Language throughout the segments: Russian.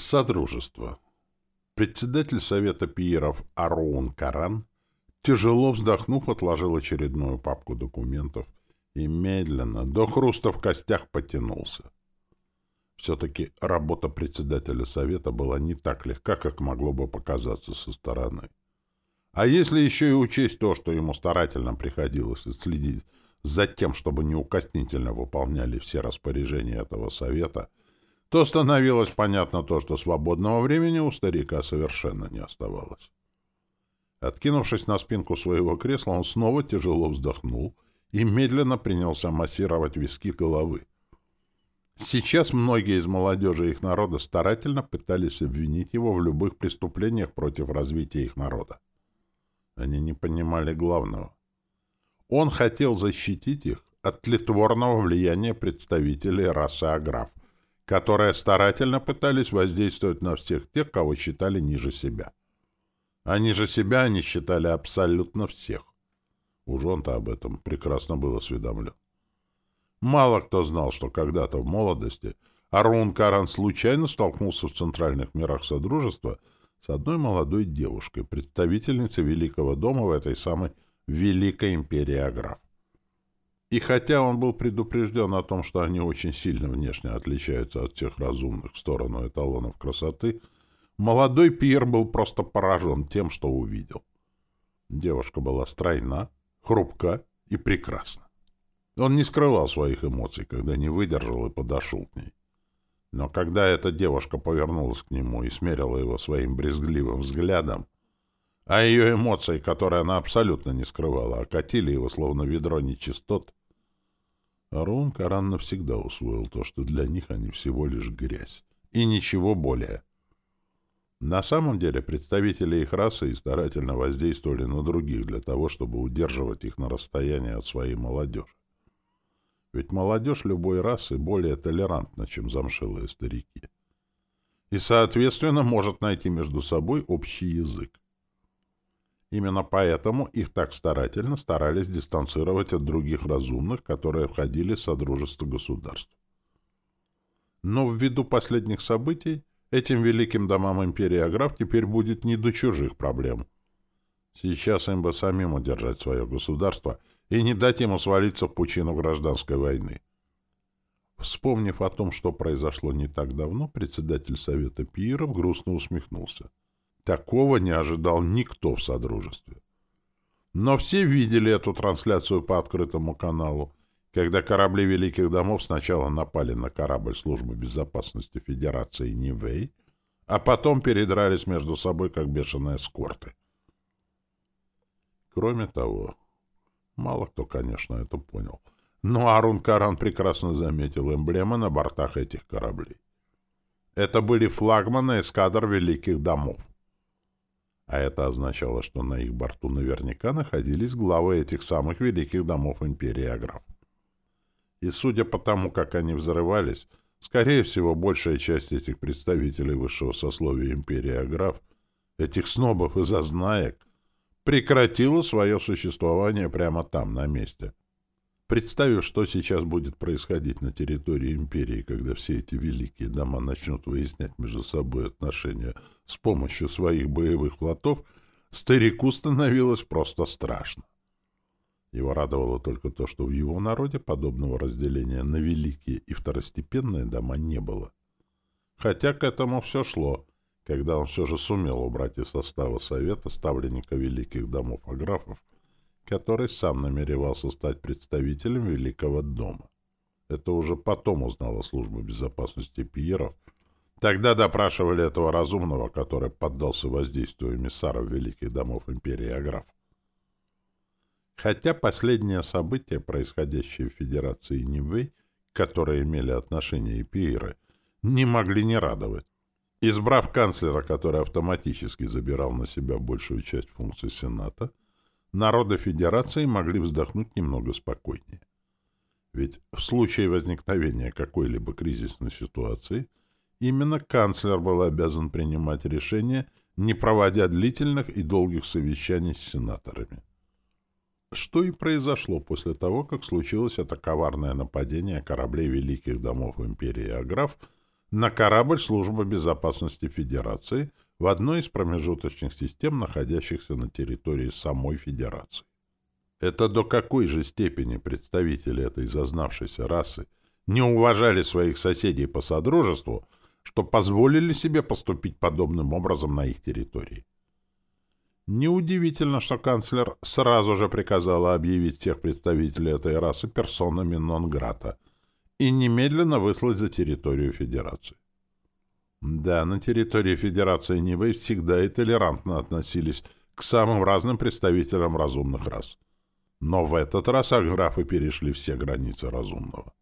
Содружество. Председатель Совета пиеров Ароун Каран, тяжело вздохнув, отложил очередную папку документов и медленно, до хруста в костях, потянулся. Все-таки работа председателя Совета была не так легка, как могло бы показаться со стороны. А если еще и учесть то, что ему старательно приходилось следить за тем, чтобы неукоснительно выполняли все распоряжения этого Совета — то становилось понятно то, что свободного времени у старика совершенно не оставалось. Откинувшись на спинку своего кресла, он снова тяжело вздохнул и медленно принялся массировать виски головы. Сейчас многие из молодежи их народа старательно пытались обвинить его в любых преступлениях против развития их народа. Они не понимали главного. Он хотел защитить их от тлетворного влияния представителей расы Аграф, которые старательно пытались воздействовать на всех тех, кого считали ниже себя. А ниже себя они считали абсолютно всех. Уж он-то об этом прекрасно был осведомлен. Мало кто знал, что когда-то в молодости Арун Каран случайно столкнулся в центральных мирах Содружества с одной молодой девушкой, представительницей Великого дома в этой самой Великой империи Аграф. И хотя он был предупрежден о том, что они очень сильно внешне отличаются от всех разумных в сторону эталонов красоты, молодой Пьер был просто поражен тем, что увидел. Девушка была стройна, хрупка и прекрасна. Он не скрывал своих эмоций, когда не выдержал и подошел к ней. Но когда эта девушка повернулась к нему и смерила его своим брезгливым взглядом, а ее эмоции, которые она абсолютно не скрывала, окатили его словно ведро нечистот, Арон Каран навсегда усвоил то, что для них они всего лишь грязь. И ничего более. На самом деле представители их расы и старательно воздействовали на других для того, чтобы удерживать их на расстоянии от своей молодежи. Ведь молодежь любой расы более толерантна, чем замшелые старики. И, соответственно, может найти между собой общий язык. Именно поэтому их так старательно старались дистанцировать от других разумных, которые входили в Содружество государств. Но ввиду последних событий этим великим домам империи Аграф теперь будет не до чужих проблем. Сейчас им бы самим удержать свое государство и не дать ему свалиться в пучину гражданской войны. Вспомнив о том, что произошло не так давно, председатель Совета Пиеров грустно усмехнулся. Такого не ожидал никто в Содружестве. Но все видели эту трансляцию по открытому каналу, когда корабли Великих Домов сначала напали на корабль Службы безопасности Федерации Нивэй, а потом передрались между собой, как бешеные скорты. Кроме того, мало кто, конечно, это понял, но Арун Каран прекрасно заметил эмблемы на бортах этих кораблей. Это были флагманы эскадр Великих Домов. А это означало, что на их борту наверняка находились главы этих самых великих домов империи Аграф. И судя по тому, как они взрывались, скорее всего, большая часть этих представителей высшего сословия империи Аграф, этих снобов и зазнаек, прекратила свое существование прямо там, на месте. Представив, что сейчас будет происходить на территории империи, когда все эти великие дома начнут выяснять между собой отношения с помощью своих боевых флотов, старику становилось просто страшно. Его радовало только то, что в его народе подобного разделения на великие и второстепенные дома не было. Хотя к этому все шло, когда он все же сумел убрать из состава Совета ставленника великих домов аграфов который сам намеревался стать представителем Великого дома. Это уже потом узнала служба безопасности Пьеров. Тогда допрашивали этого разумного, который поддался воздействию эмиссаров Великих домов империи Аграф. Хотя последние события, происходящие в Федерации Нимвей, которые имели отношение и Пьеры, не могли не радовать. Избрав канцлера, который автоматически забирал на себя большую часть функций Сената, народы Федерации могли вздохнуть немного спокойнее. Ведь в случае возникновения какой-либо кризисной ситуации именно канцлер был обязан принимать решения, не проводя длительных и долгих совещаний с сенаторами. Что и произошло после того, как случилось это коварное нападение кораблей Великих домов империи Аграф на корабль Службы безопасности Федерации в одной из промежуточных систем, находящихся на территории самой Федерации. Это до какой же степени представители этой зазнавшейся расы не уважали своих соседей по содружеству, что позволили себе поступить подобным образом на их территории. Неудивительно, что канцлер сразу же приказала объявить всех представителей этой расы персонами нон-грата и немедленно выслать за территорию Федерации. Да, на территории Федерации Нивы всегда и толерантно относились к самым разным представителям разумных рас. Но в этот раз аграфы перешли все границы разумного.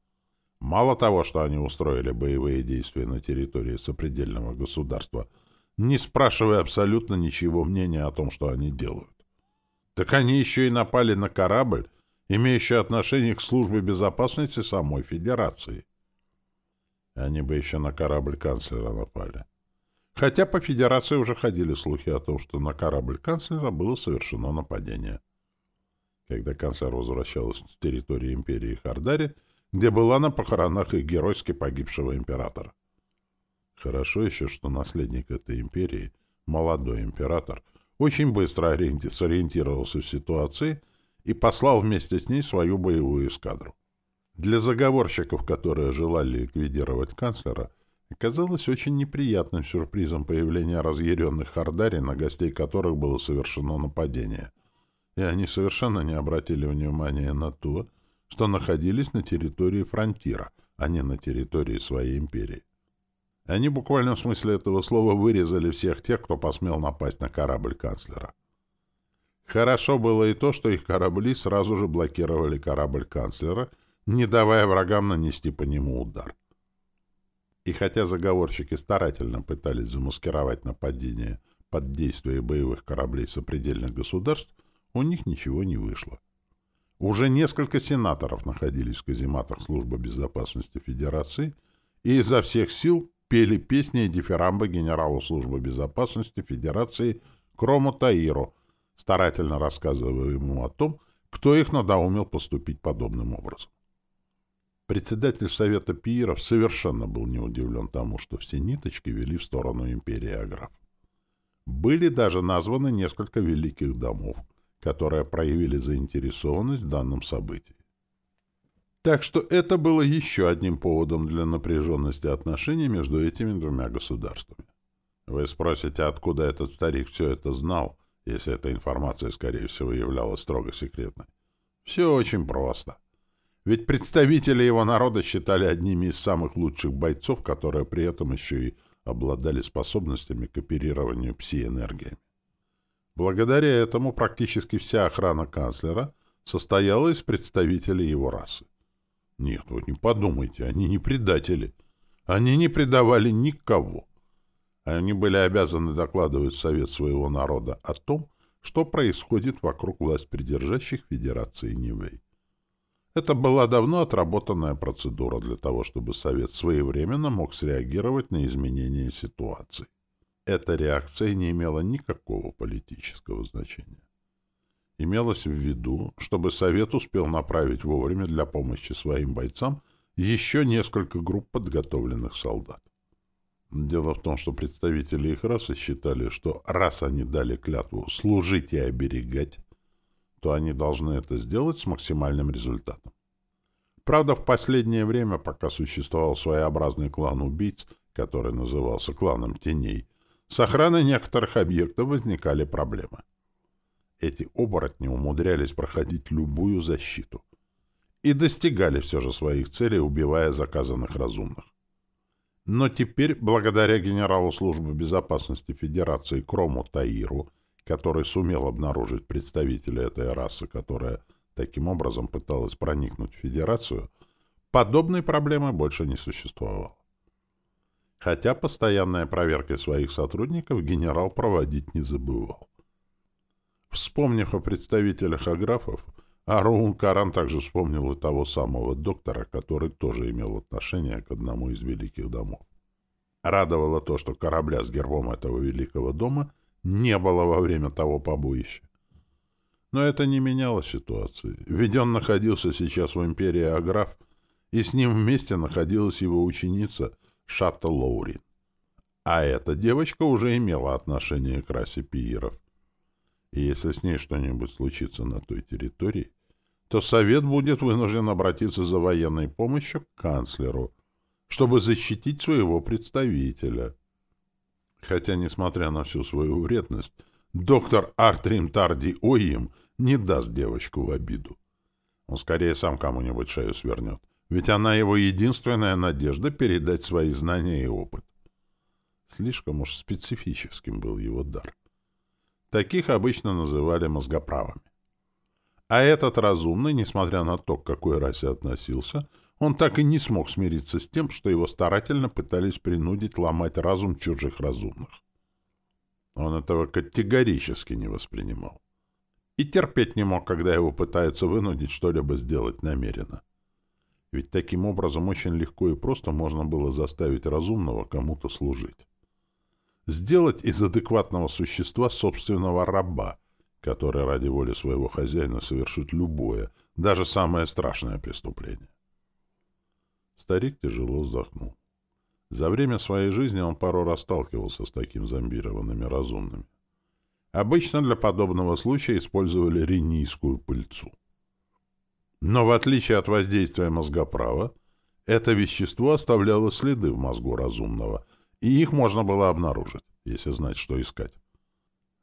Мало того, что они устроили боевые действия на территории сопредельного государства – не спрашивая абсолютно ничего мнения о том, что они делают. Так они еще и напали на корабль, имеющий отношение к службе безопасности самой Федерации. Они бы еще на корабль канцлера напали. Хотя по Федерации уже ходили слухи о том, что на корабль канцлера было совершено нападение. Когда канцлер возвращался с территории империи Хардари, где была на похоронах их геройски погибшего императора. Хорошо еще, что наследник этой империи, молодой император, очень быстро сориентировался в ситуации и послал вместе с ней свою боевую эскадру. Для заговорщиков, которые желали ликвидировать канцлера, оказалось очень неприятным сюрпризом появления разъяренных Хардари, на гостей которых было совершено нападение. И они совершенно не обратили внимания на то, что находились на территории фронтира, а не на территории своей империи. Они буквально в смысле этого слова вырезали всех тех, кто посмел напасть на корабль канцлера. Хорошо было и то, что их корабли сразу же блокировали корабль канцлера, не давая врагам нанести по нему удар. И хотя заговорщики старательно пытались замаскировать нападение под действие боевых кораблей сопредельных государств, у них ничего не вышло. Уже несколько сенаторов находились в казематах Службы безопасности Федерации и изо всех сил пели песни и дифирамбы генералу службы безопасности Федерации Крому Таиру, старательно рассказывая ему о том, кто их надоумил поступить подобным образом. Председатель Совета Пиеров совершенно был не удивлен тому, что все ниточки вели в сторону империи Аграф. Были даже названы несколько великих домов, которые проявили заинтересованность в данном событии. Так что это было еще одним поводом для напряженности отношений между этими двумя государствами. Вы спросите, откуда этот старик все это знал, если эта информация, скорее всего, являлась строго секретной? Все очень просто. Ведь представители его народа считали одними из самых лучших бойцов, которые при этом еще и обладали способностями к оперированию пси-энергиями. Благодаря этому практически вся охрана канцлера состояла из представителей его расы. Нет, вы не подумайте, они не предатели. Они не предавали никого. Они были обязаны докладывать Совет своего народа о том, что происходит вокруг власть придержащих Федерации Нивэй. Это была давно отработанная процедура для того, чтобы Совет своевременно мог среагировать на изменения ситуации. Эта реакция не имела никакого политического значения. Имелось в виду, чтобы Совет успел направить вовремя для помощи своим бойцам еще несколько групп подготовленных солдат. Дело в том, что представители их расы считали, что раз они дали клятву служить и оберегать, то они должны это сделать с максимальным результатом. Правда, в последнее время, пока существовал своеобразный клан убийц, который назывался кланом теней, с охраной некоторых объектов возникали проблемы эти оборотни умудрялись проходить любую защиту и достигали все же своих целей, убивая заказанных разумных. Но теперь, благодаря генералу службы безопасности Федерации Крому Таиру, который сумел обнаружить представителя этой расы, которая таким образом пыталась проникнуть в Федерацию, подобной проблемы больше не существовало. Хотя постоянная проверка своих сотрудников генерал проводить не забывал. Вспомнив о представителях аграфов, Аруун Каран также вспомнил и того самого доктора, который тоже имел отношение к одному из великих домов. Радовало то, что корабля с гербом этого великого дома не было во время того побоища. Но это не меняло ситуации, ведь он находился сейчас в империи Аграф, и с ним вместе находилась его ученица, Шатта Лоурин. А эта девочка уже имела отношение к расе пииров. И если с ней что-нибудь случится на той территории, то Совет будет вынужден обратиться за военной помощью к канцлеру, чтобы защитить своего представителя. Хотя, несмотря на всю свою вредность, доктор Артрим Тарди Оим не даст девочку в обиду. Он скорее сам кому-нибудь шею свернет, ведь она его единственная надежда передать свои знания и опыт. Слишком уж специфическим был его дар. Таких обычно называли мозгоправами. А этот разумный, несмотря на то, к какой расе относился, он так и не смог смириться с тем, что его старательно пытались принудить ломать разум чужих разумных. Он этого категорически не воспринимал. И терпеть не мог, когда его пытаются вынудить что-либо сделать намеренно. Ведь таким образом очень легко и просто можно было заставить разумного кому-то служить сделать из адекватного существа собственного раба, который ради воли своего хозяина совершит любое, даже самое страшное преступление. Старик тяжело вздохнул. За время своей жизни он пару раз сталкивался с такими зомбированными разумными. Обычно для подобного случая использовали ренийскую пыльцу. Но в отличие от воздействия мозгоправа, это вещество оставляло следы в мозгу разумного — и их можно было обнаружить, если знать, что искать.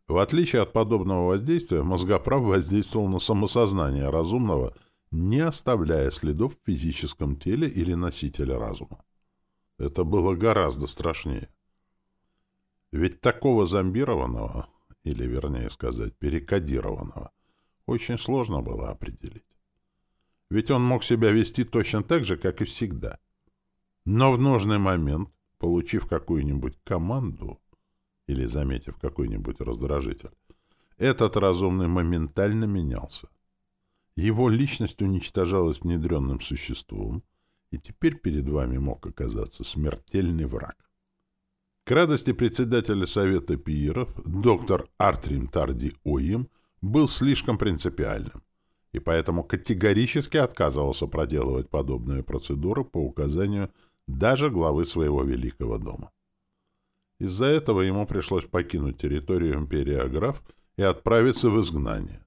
В отличие от подобного воздействия, мозгоправ воздействовал на самосознание разумного, не оставляя следов в физическом теле или носителе разума. Это было гораздо страшнее. Ведь такого зомбированного, или, вернее сказать, перекодированного, очень сложно было определить. Ведь он мог себя вести точно так же, как и всегда. Но в нужный момент получив какую-нибудь команду или заметив какой-нибудь раздражитель, этот разумный моментально менялся. Его личность уничтожалась внедренным существом, и теперь перед вами мог оказаться смертельный враг. К радости председателя Совета Пиеров доктор Артрим Тарди Оим был слишком принципиальным, и поэтому категорически отказывался проделывать подобные процедуры по указанию даже главы своего великого дома. Из-за этого ему пришлось покинуть территорию империи Аграф и отправиться в изгнание.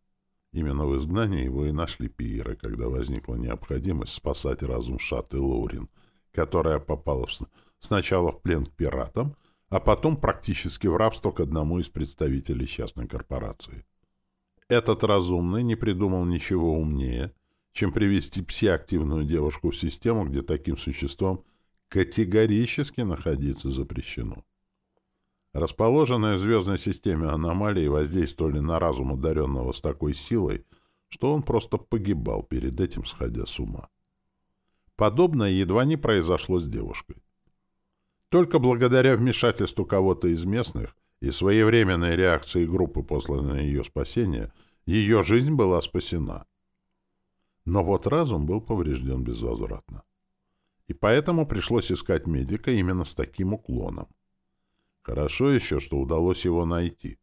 Именно в изгнании его и нашли пиеры, когда возникла необходимость спасать разум Шаты Лоурин, которая попала в... сначала в плен к пиратам, а потом практически в рабство к одному из представителей частной корпорации. Этот разумный не придумал ничего умнее, чем привести псиактивную девушку в систему, где таким существом – категорически находиться запрещено. Расположенные в звездной системе аномалии воздействовали на разум одаренного с такой силой, что он просто погибал перед этим, сходя с ума. Подобное едва не произошло с девушкой. Только благодаря вмешательству кого-то из местных и своевременной реакции группы, на ее спасение, ее жизнь была спасена. Но вот разум был поврежден безвозвратно и поэтому пришлось искать медика именно с таким уклоном. Хорошо еще, что удалось его найти.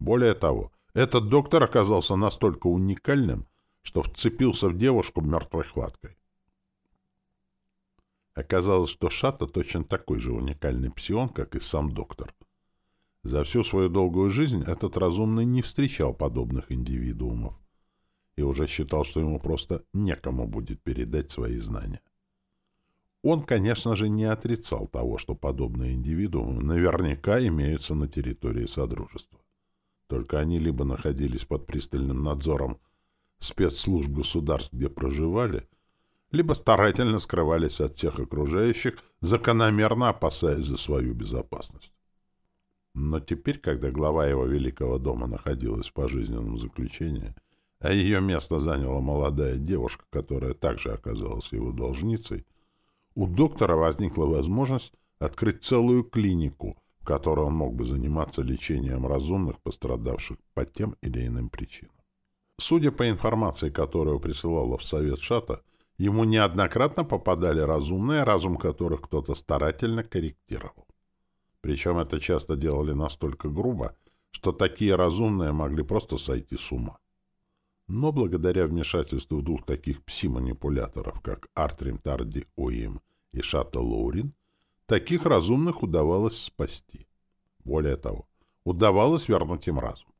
Более того, этот доктор оказался настолько уникальным, что вцепился в девушку мертвой хваткой. Оказалось, что Шата точно такой же уникальный псион, как и сам доктор. За всю свою долгую жизнь этот разумный не встречал подобных индивидуумов и уже считал, что ему просто некому будет передать свои знания. Он, конечно же, не отрицал того, что подобные индивидуумы наверняка имеются на территории Содружества. Только они либо находились под пристальным надзором спецслужб государств, где проживали, либо старательно скрывались от всех окружающих, закономерно опасаясь за свою безопасность. Но теперь, когда глава его великого дома находилась в пожизненном заключении, а ее место заняла молодая девушка, которая также оказалась его должницей, у доктора возникла возможность открыть целую клинику, в которой он мог бы заниматься лечением разумных, пострадавших по тем или иным причинам. Судя по информации, которую присылала в Совет Шата, ему неоднократно попадали разумные, разум которых кто-то старательно корректировал. Причем это часто делали настолько грубо, что такие разумные могли просто сойти с ума. Но благодаря вмешательству двух таких пси-манипуляторов, как Артрим Тарди Оим и Шата Лоурин, таких разумных удавалось спасти. Более того, удавалось вернуть им разум.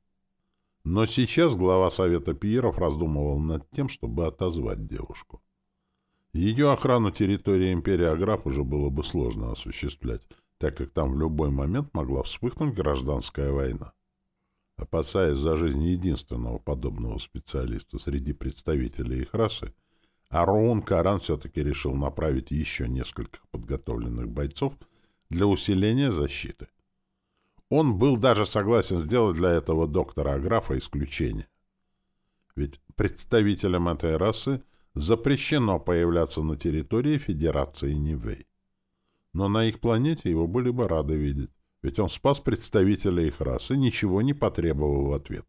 Но сейчас глава Совета Пиеров раздумывал над тем, чтобы отозвать девушку. Ее охрану территории империи Аграф уже было бы сложно осуществлять, так как там в любой момент могла вспыхнуть гражданская война. Опасаясь за жизнь единственного подобного специалиста среди представителей их расы, Аруун Каран все-таки решил направить еще нескольких подготовленных бойцов для усиления защиты. Он был даже согласен сделать для этого доктора Аграфа исключение. Ведь представителям этой расы запрещено появляться на территории Федерации Нивэй. Но на их планете его были бы рады видеть, ведь он спас представителя их расы, ничего не потребовав в ответ.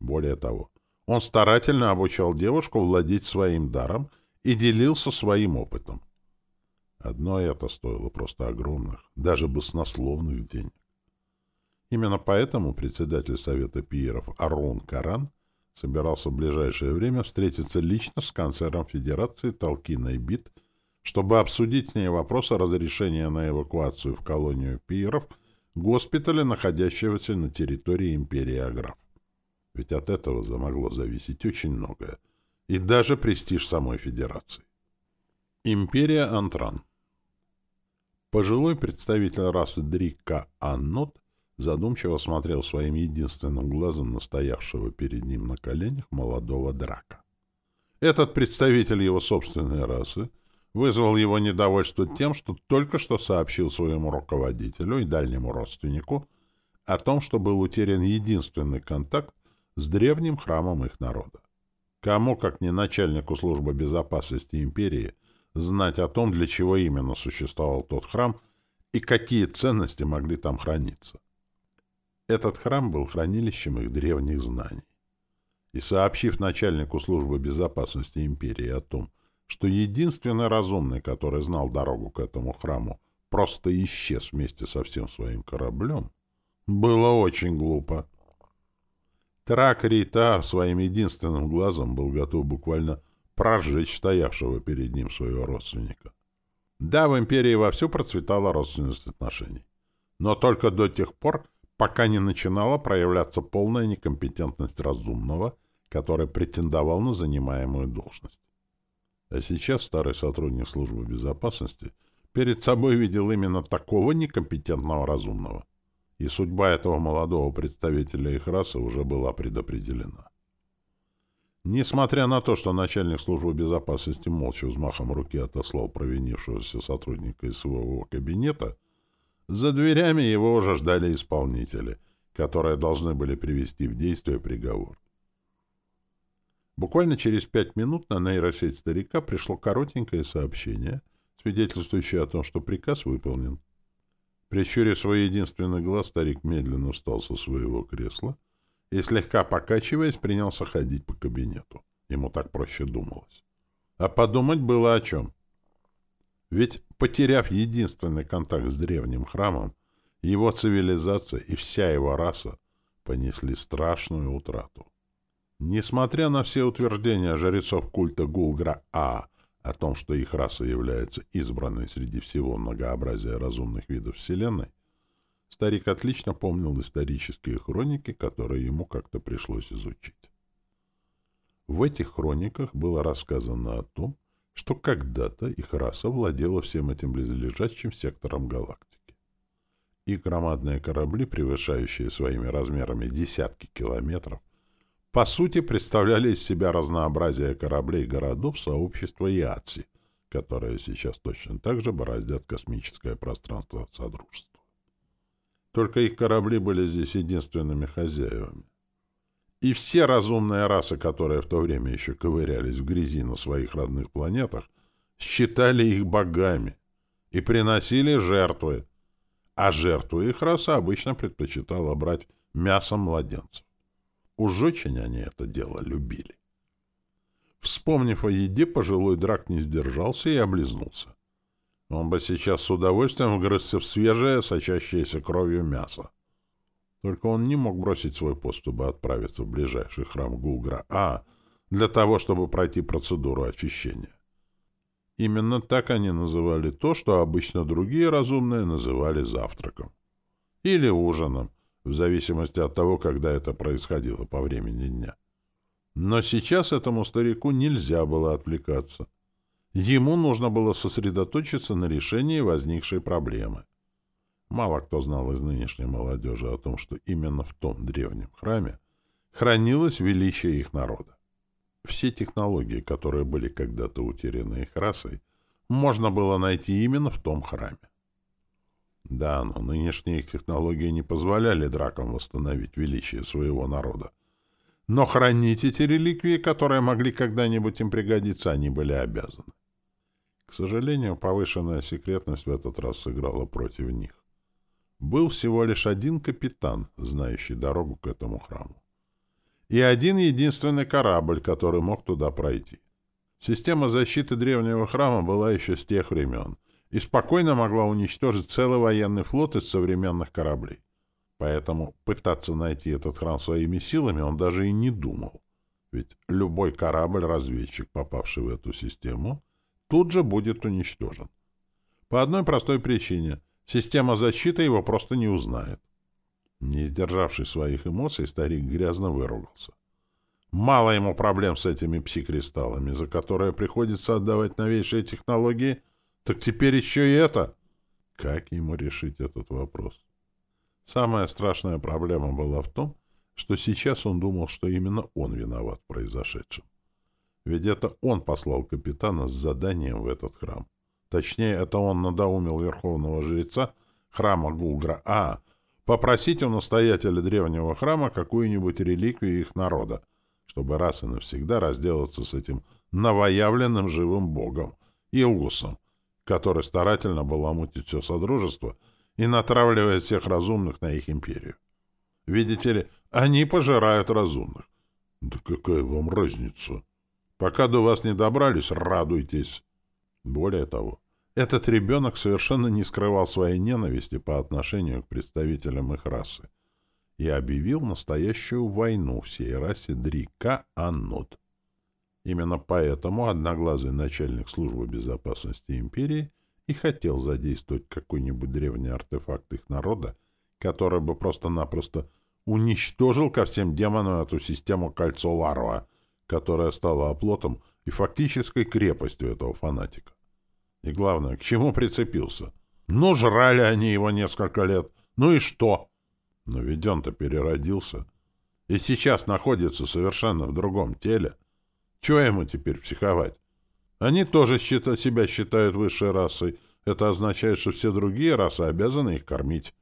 Более того, он старательно обучал девушку владеть своим даром и делился своим опытом. Одно это стоило просто огромных, даже баснословных денег. Именно поэтому председатель Совета Пиеров Арон Каран собирался в ближайшее время встретиться лично с канцлером Федерации Толкиной Бит, чтобы обсудить с ней вопрос о разрешении на эвакуацию в колонию Пиеров госпиталя, находящегося на территории империи Аграф. Ведь от этого замогло зависеть очень многое, и даже престиж самой Федерации. Империя Антран Пожилой представитель расы Дрика Аннот задумчиво смотрел своим единственным глазом на стоявшего перед ним на коленях молодого драка. Этот представитель его собственной расы вызвал его недовольство тем, что только что сообщил своему руководителю и дальнему родственнику о том, что был утерян единственный контакт с древним храмом их народа. Кому, как не начальнику службы безопасности империи, знать о том, для чего именно существовал тот храм и какие ценности могли там храниться. Этот храм был хранилищем их древних знаний. И сообщив начальнику службы безопасности империи о том, что единственный разумный, который знал дорогу к этому храму, просто исчез вместе со всем своим кораблем, было очень глупо. Трак Ритар своим единственным глазом был готов буквально прожечь стоявшего перед ним своего родственника. Да, в империи вовсю процветала родственность отношений. Но только до тех пор, пока не начинала проявляться полная некомпетентность разумного, который претендовал на занимаемую должность. А сейчас старый сотрудник службы безопасности перед собой видел именно такого некомпетентного разумного. И судьба этого молодого представителя их расы уже была предопределена. Несмотря на то, что начальник службы безопасности молча взмахом руки отослал провинившегося сотрудника из своего кабинета, за дверями его уже ждали исполнители, которые должны были привести в действие приговор. Буквально через пять минут на нейросеть старика пришло коротенькое сообщение, свидетельствующее о том, что приказ выполнен. Прищурив свой единственный глаз, старик медленно встал со своего кресла и, слегка покачиваясь, принялся ходить по кабинету. Ему так проще думалось. А подумать было о чем. Ведь, потеряв единственный контакт с древним храмом, его цивилизация и вся его раса понесли страшную утрату. Несмотря на все утверждения жрецов культа Гулгра-А о том, что их раса является избранной среди всего многообразия разумных видов Вселенной, старик отлично помнил исторические хроники, которые ему как-то пришлось изучить. В этих хрониках было рассказано о том, что когда-то их раса владела всем этим близлежащим сектором галактики. И громадные корабли, превышающие своими размерами десятки километров, по сути представляли из себя разнообразие кораблей и городов сообщества Яци, которое сейчас точно так же бороздят космическое пространство Содружества. Только их корабли были здесь единственными хозяевами. И все разумные расы, которые в то время еще ковырялись в грязи на своих родных планетах, считали их богами и приносили жертвы, а жертвы их раса обычно предпочитала брать мясом младенцев. Уж очень они это дело любили. Вспомнив о еде, пожилой драк не сдержался и облизнулся. Он бы сейчас с удовольствием вгрызся в свежее, сочащееся кровью мясо. Только он не мог бросить свой пост, чтобы отправиться в ближайший храм Гулгра, а для того, чтобы пройти процедуру очищения. Именно так они называли то, что обычно другие разумные называли завтраком. Или ужином, в зависимости от того, когда это происходило по времени дня. Но сейчас этому старику нельзя было отвлекаться. Ему нужно было сосредоточиться на решении возникшей проблемы. Мало кто знал из нынешней молодежи о том, что именно в том древнем храме хранилось величие их народа. Все технологии, которые были когда-то утеряны их расой, можно было найти именно в том храме. Да, но нынешние их технологии не позволяли дракам восстановить величие своего народа. Но хранить эти реликвии, которые могли когда-нибудь им пригодиться, они были обязаны. К сожалению, повышенная секретность в этот раз сыграла против них. Был всего лишь один капитан, знающий дорогу к этому храму и один единственный корабль, который мог туда пройти. Система защиты древнего храма была еще с тех времен и спокойно могла уничтожить целый военный флот из современных кораблей. Поэтому пытаться найти этот храм своими силами он даже и не думал. Ведь любой корабль-разведчик, попавший в эту систему, тут же будет уничтожен. По одной простой причине — система защиты его просто не узнает. Не сдержавший своих эмоций, старик грязно выругался. Мало ему проблем с этими пси-кристаллами, за которые приходится отдавать новейшие технологии, так теперь еще и это. Как ему решить этот вопрос? Самая страшная проблема была в том, что сейчас он думал, что именно он виноват в произошедшем. Ведь это он послал капитана с заданием в этот храм. Точнее, это он надоумил верховного жреца храма Гулгра-А попросить у настоятеля древнего храма какую-нибудь реликвию их народа, чтобы раз и навсегда разделаться с этим новоявленным живым богом, Илгусом, который старательно баламутит все содружество и натравливает всех разумных на их империю. Видите ли, они пожирают разумных. Да какая вам разница? Пока до вас не добрались, радуйтесь. Более того, этот ребенок совершенно не скрывал своей ненависти по отношению к представителям их расы и объявил настоящую войну всей расе Дрика Аннут. Именно поэтому одноглазый начальник службы безопасности империи и хотел задействовать какой-нибудь древний артефакт их народа, который бы просто-напросто уничтожил ко всем демонам эту систему кольцо Ларва, которая стала оплотом и фактической крепостью этого фанатика. И главное, к чему прицепился? Ну, жрали они его несколько лет. Ну и что? Но ведь он-то переродился. И сейчас находится совершенно в другом теле. Чего ему теперь психовать? Они тоже считают, себя считают высшей расой. Это означает, что все другие расы обязаны их кормить.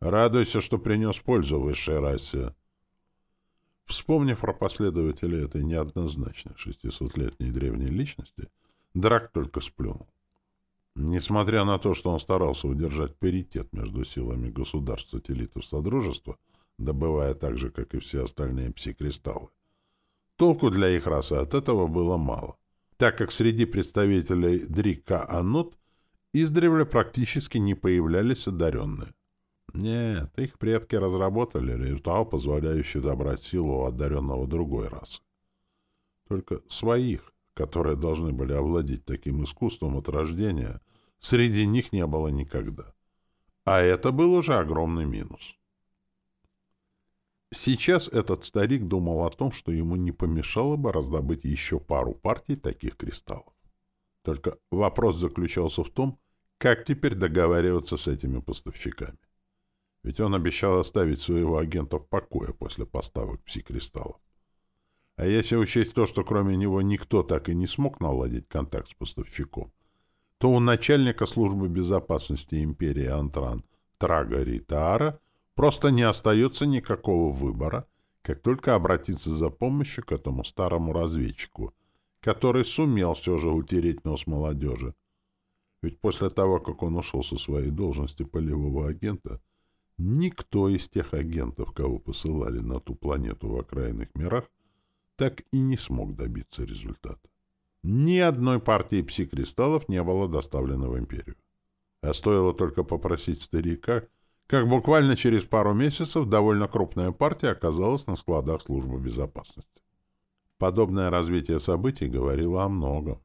Радуйся, что принес пользу высшей расе. Вспомнив про последователей этой неоднозначной шестисотлетней древней личности, Драк только сплюнул. Несмотря на то, что он старался удержать паритет между силами государств-сателлитов Содружества, добывая так же, как и все остальные пси-кристаллы, толку для их расы от этого было мало, так как среди представителей Дрика-Анут издревле практически не появлялись одаренные. Нет, их предки разработали ритуал, позволяющий забрать силу у одаренного другой расы. Только своих, которые должны были овладеть таким искусством от рождения, среди них не было никогда. А это был уже огромный минус. Сейчас этот старик думал о том, что ему не помешало бы раздобыть еще пару партий таких кристаллов. Только вопрос заключался в том, как теперь договариваться с этими поставщиками. Ведь он обещал оставить своего агента в покое после поставок пси-кристаллов. А если учесть то, что кроме него никто так и не смог наладить контакт с поставщиком, то у начальника службы безопасности империи Антран Трага Ритаара просто не остается никакого выбора, как только обратиться за помощью к этому старому разведчику, который сумел все же утереть нос молодежи. Ведь после того, как он ушел со своей должности полевого агента, никто из тех агентов, кого посылали на ту планету в окраинных мирах, так и не смог добиться результата. Ни одной партии пси-кристаллов не было доставлено в империю. А стоило только попросить старика, как буквально через пару месяцев довольно крупная партия оказалась на складах службы безопасности. Подобное развитие событий говорило о многом.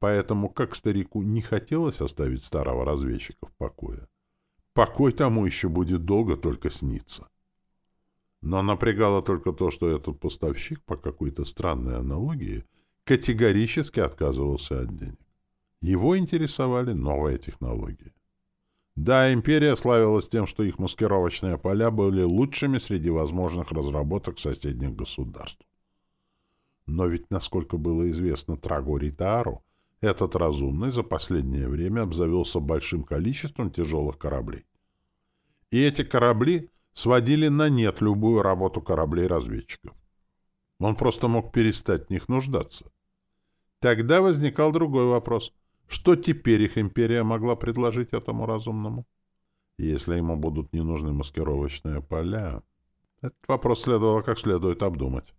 Поэтому, как старику не хотелось оставить старого разведчика в покое, покой тому еще будет долго только сниться. Но напрягало только то, что этот поставщик по какой-то странной аналогии категорически отказывался от денег. Его интересовали новые технологии. Да, империя славилась тем, что их маскировочные поля были лучшими среди возможных разработок соседних государств. Но ведь, насколько было известно Трагори Таару, этот разумный за последнее время обзавелся большим количеством тяжелых кораблей. И эти корабли сводили на нет любую работу кораблей-разведчиков. Он просто мог перестать в них нуждаться. Тогда возникал другой вопрос. Что теперь их империя могла предложить этому разумному? Если ему будут не нужны маскировочные поля... Этот вопрос следовало как следует обдумать.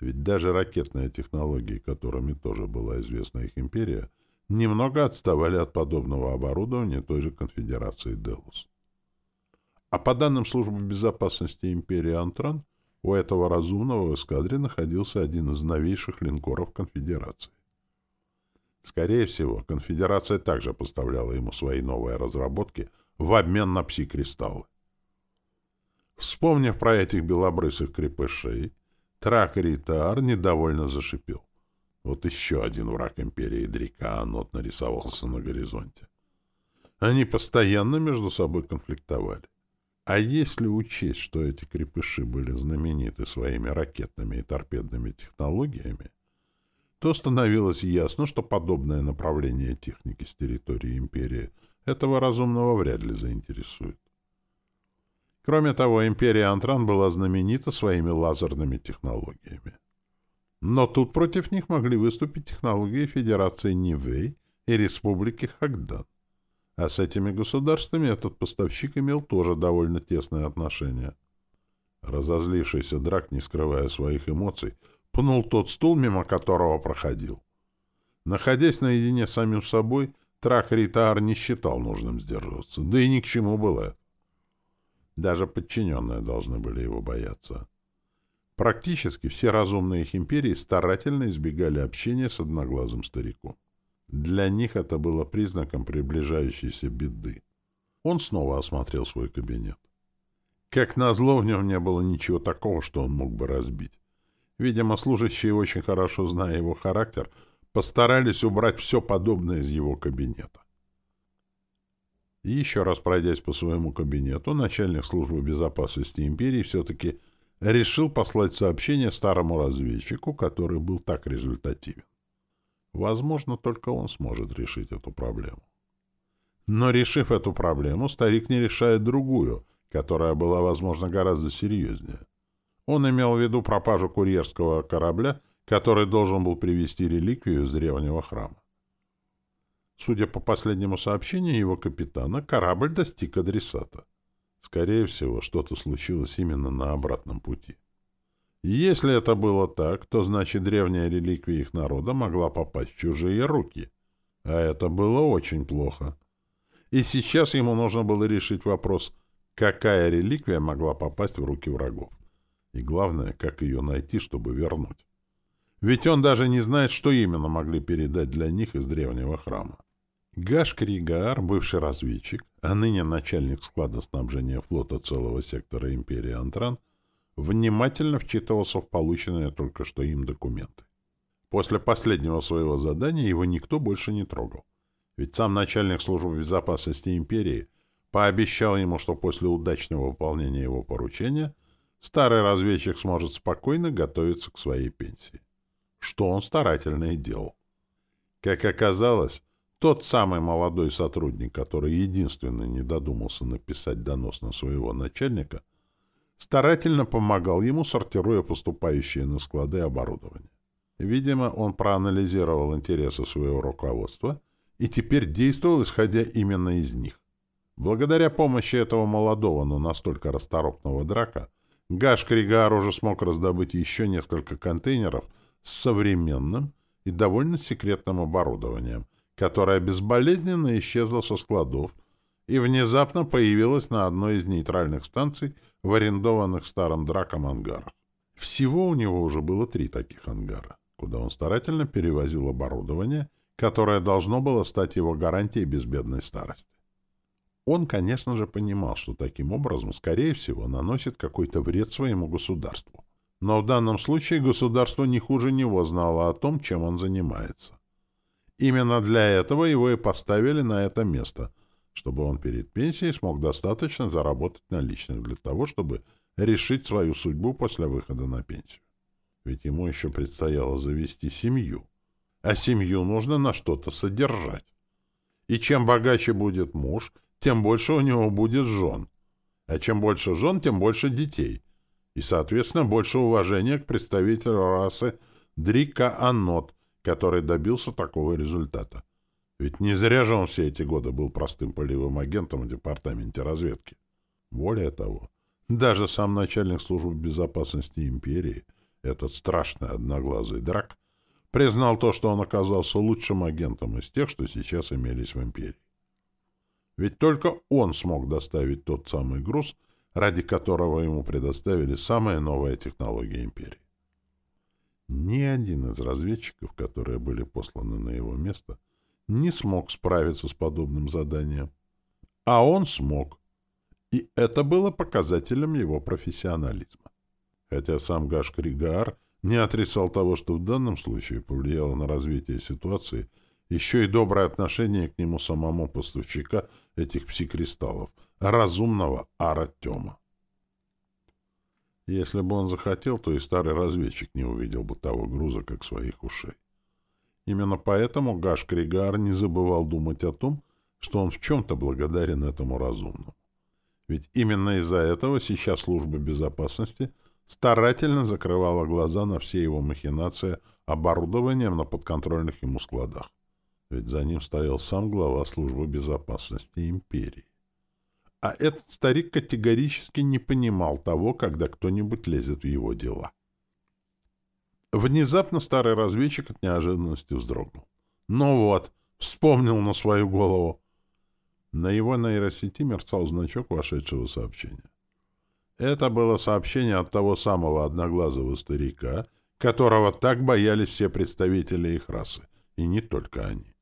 Ведь даже ракетные технологии, которыми тоже была известна их империя, немного отставали от подобного оборудования той же конфедерации Делус. А по данным службы безопасности империи Антран, у этого разумного в эскадре находился один из новейших линкоров конфедерации. Скорее всего, конфедерация также поставляла ему свои новые разработки в обмен на пси-кристаллы. Вспомнив про этих белобрысых крепышей, Тракаритар недовольно зашипел. Вот еще один враг империи Дрикаанот нарисовался на горизонте. Они постоянно между собой конфликтовали. А если учесть, что эти крепыши были знамениты своими ракетными и торпедными технологиями, то становилось ясно, что подобное направление техники с территории империи этого разумного вряд ли заинтересует. Кроме того, империя Антран была знаменита своими лазерными технологиями. Но тут против них могли выступить технологии Федерации Нивэй и Республики Хагдан. А с этими государствами этот поставщик имел тоже довольно тесные отношения. Разозлившийся Драк, не скрывая своих эмоций, пнул тот стул, мимо которого проходил. Находясь наедине с самим собой, Трах Ритаар не считал нужным сдерживаться, да и ни к чему было. Даже подчиненные должны были его бояться. Практически все разумные их империи старательно избегали общения с одноглазым стариком. Для них это было признаком приближающейся беды. Он снова осмотрел свой кабинет. Как назло, в нем не было ничего такого, что он мог бы разбить. Видимо, служащие, очень хорошо зная его характер, постарались убрать все подобное из его кабинета. И еще раз пройдясь по своему кабинету, начальник службы безопасности империи все-таки решил послать сообщение старому разведчику, который был так результативен. Возможно, только он сможет решить эту проблему. Но решив эту проблему, старик не решает другую, которая была, возможно, гораздо серьезнее. Он имел в виду пропажу курьерского корабля, который должен был привезти реликвию из древнего храма. Судя по последнему сообщению его капитана, корабль достиг адресата. Скорее всего, что-то случилось именно на обратном пути. Если это было так, то значит древняя реликвия их народа могла попасть в чужие руки. А это было очень плохо. И сейчас ему нужно было решить вопрос, какая реликвия могла попасть в руки врагов. И главное, как ее найти, чтобы вернуть. Ведь он даже не знает, что именно могли передать для них из древнего храма. Гаш Кригар, бывший разведчик, а ныне начальник склада снабжения флота целого сектора империи Антран, внимательно вчитывался в полученные только что им документы. После последнего своего задания его никто больше не трогал. Ведь сам начальник службы безопасности империи пообещал ему, что после удачного выполнения его поручения старый разведчик сможет спокойно готовиться к своей пенсии. Что он старательно и делал. Как оказалось, тот самый молодой сотрудник, который единственный не додумался написать донос на своего начальника, старательно помогал ему, сортируя поступающие на склады оборудование. Видимо, он проанализировал интересы своего руководства и теперь действовал, исходя именно из них. Благодаря помощи этого молодого, но настолько расторопного драка, Гаш Кригар уже смог раздобыть еще несколько контейнеров с современным и довольно секретным оборудованием, которое безболезненно исчезло со складов и внезапно появилось на одной из нейтральных станций в арендованных старым драком ангарах. Всего у него уже было три таких ангара, куда он старательно перевозил оборудование, которое должно было стать его гарантией безбедной старости. Он, конечно же, понимал, что таким образом, скорее всего, наносит какой-то вред своему государству. Но в данном случае государство не хуже него знало о том, чем он занимается. Именно для этого его и поставили на это место, чтобы он перед пенсией смог достаточно заработать наличных для того, чтобы решить свою судьбу после выхода на пенсию. Ведь ему еще предстояло завести семью. А семью нужно на что-то содержать. И чем богаче будет муж, тем больше у него будет жен. А чем больше жен, тем больше детей. И, соответственно, больше уважения к представителю расы Дрика-Анот, который добился такого результата. Ведь не зря же он все эти годы был простым полевым агентом в департаменте разведки. Более того, даже сам начальник службы безопасности империи, этот страшный одноглазый драк, признал то, что он оказался лучшим агентом из тех, что сейчас имелись в империи. Ведь только он смог доставить тот самый груз, ради которого ему предоставили самые новые технологии империи. Ни один из разведчиков, которые были посланы на его место, не смог справиться с подобным заданием. А он смог. И это было показателем его профессионализма. Хотя сам Гаш Кригар не отрицал того, что в данном случае повлияло на развитие ситуации еще и доброе отношение к нему самому поставщика этих пси-кристаллов, разумного Аратема. Если бы он захотел, то и старый разведчик не увидел бы того груза, как своих ушей. Именно поэтому Гаш Кригар не забывал думать о том, что он в чем-то благодарен этому разумному. Ведь именно из-за этого сейчас служба безопасности старательно закрывала глаза на все его махинации оборудованием на подконтрольных ему складах. Ведь за ним стоял сам глава службы безопасности империи. А этот старик категорически не понимал того, когда кто-нибудь лезет в его дела. Внезапно старый разведчик от неожиданности вздрогнул. Ну вот, вспомнил на свою голову. На его нейросети мерцал значок вошедшего сообщения. Это было сообщение от того самого одноглазого старика, которого так боялись все представители их расы, и не только они.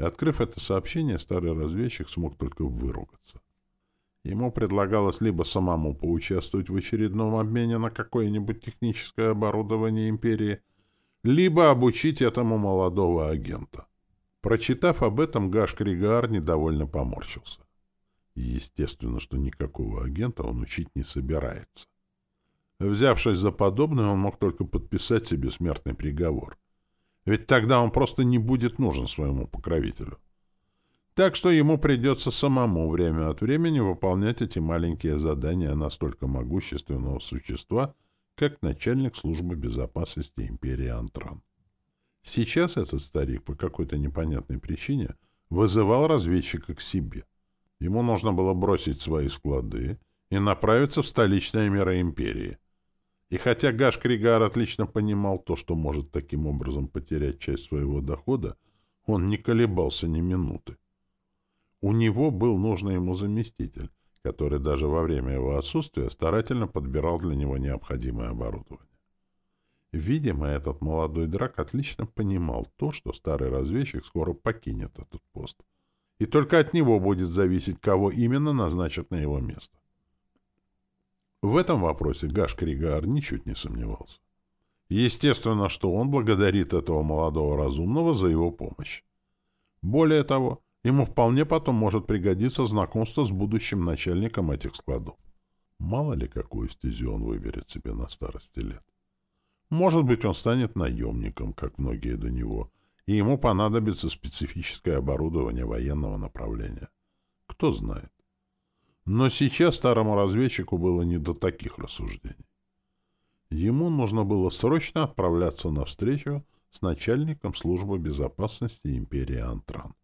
Открыв это сообщение, старый разведчик смог только выругаться. Ему предлагалось либо самому поучаствовать в очередном обмене на какое-нибудь техническое оборудование империи, либо обучить этому молодого агента. Прочитав об этом, Гаш Кригар недовольно поморщился. Естественно, что никакого агента он учить не собирается. Взявшись за подобное, он мог только подписать себе смертный приговор. Ведь тогда он просто не будет нужен своему покровителю. Так что ему придется самому время от времени выполнять эти маленькие задания настолько могущественного существа, как начальник службы безопасности империи Антран. Сейчас этот старик по какой-то непонятной причине вызывал разведчика к себе. Ему нужно было бросить свои склады и направиться в столичные миры империи. И хотя Гаш Кригар отлично понимал то, что может таким образом потерять часть своего дохода, он не колебался ни минуты. У него был нужный ему заместитель, который даже во время его отсутствия старательно подбирал для него необходимое оборудование. Видимо, этот молодой драк отлично понимал то, что старый разведчик скоро покинет этот пост. И только от него будет зависеть, кого именно назначат на его место. В этом вопросе Гаш Кригар ничуть не сомневался. Естественно, что он благодарит этого молодого разумного за его помощь. Более того, ему вполне потом может пригодиться знакомство с будущим начальником этих складов. Мало ли, какую стезю он выберет себе на старости лет. Может быть, он станет наемником, как многие до него, и ему понадобится специфическое оборудование военного направления. Кто знает. Но сейчас старому разведчику было не до таких рассуждений. Ему нужно было срочно отправляться на встречу с начальником службы безопасности империи Антран.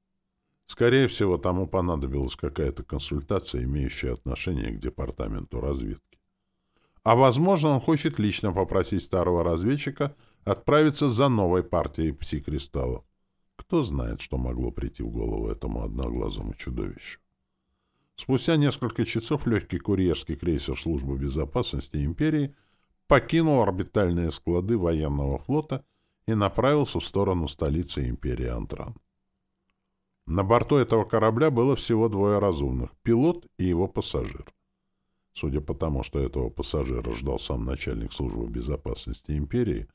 Скорее всего, тому понадобилась какая-то консультация, имеющая отношение к департаменту разведки. А, возможно, он хочет лично попросить старого разведчика отправиться за новой партией пси-кристаллов. Кто знает, что могло прийти в голову этому одноглазому чудовищу. Спустя несколько часов легкий курьерский крейсер Службы безопасности империи покинул орбитальные склады военного флота и направился в сторону столицы империи Антран. На борту этого корабля было всего двое разумных — пилот и его пассажир. Судя по тому, что этого пассажира ждал сам начальник службы безопасности империи,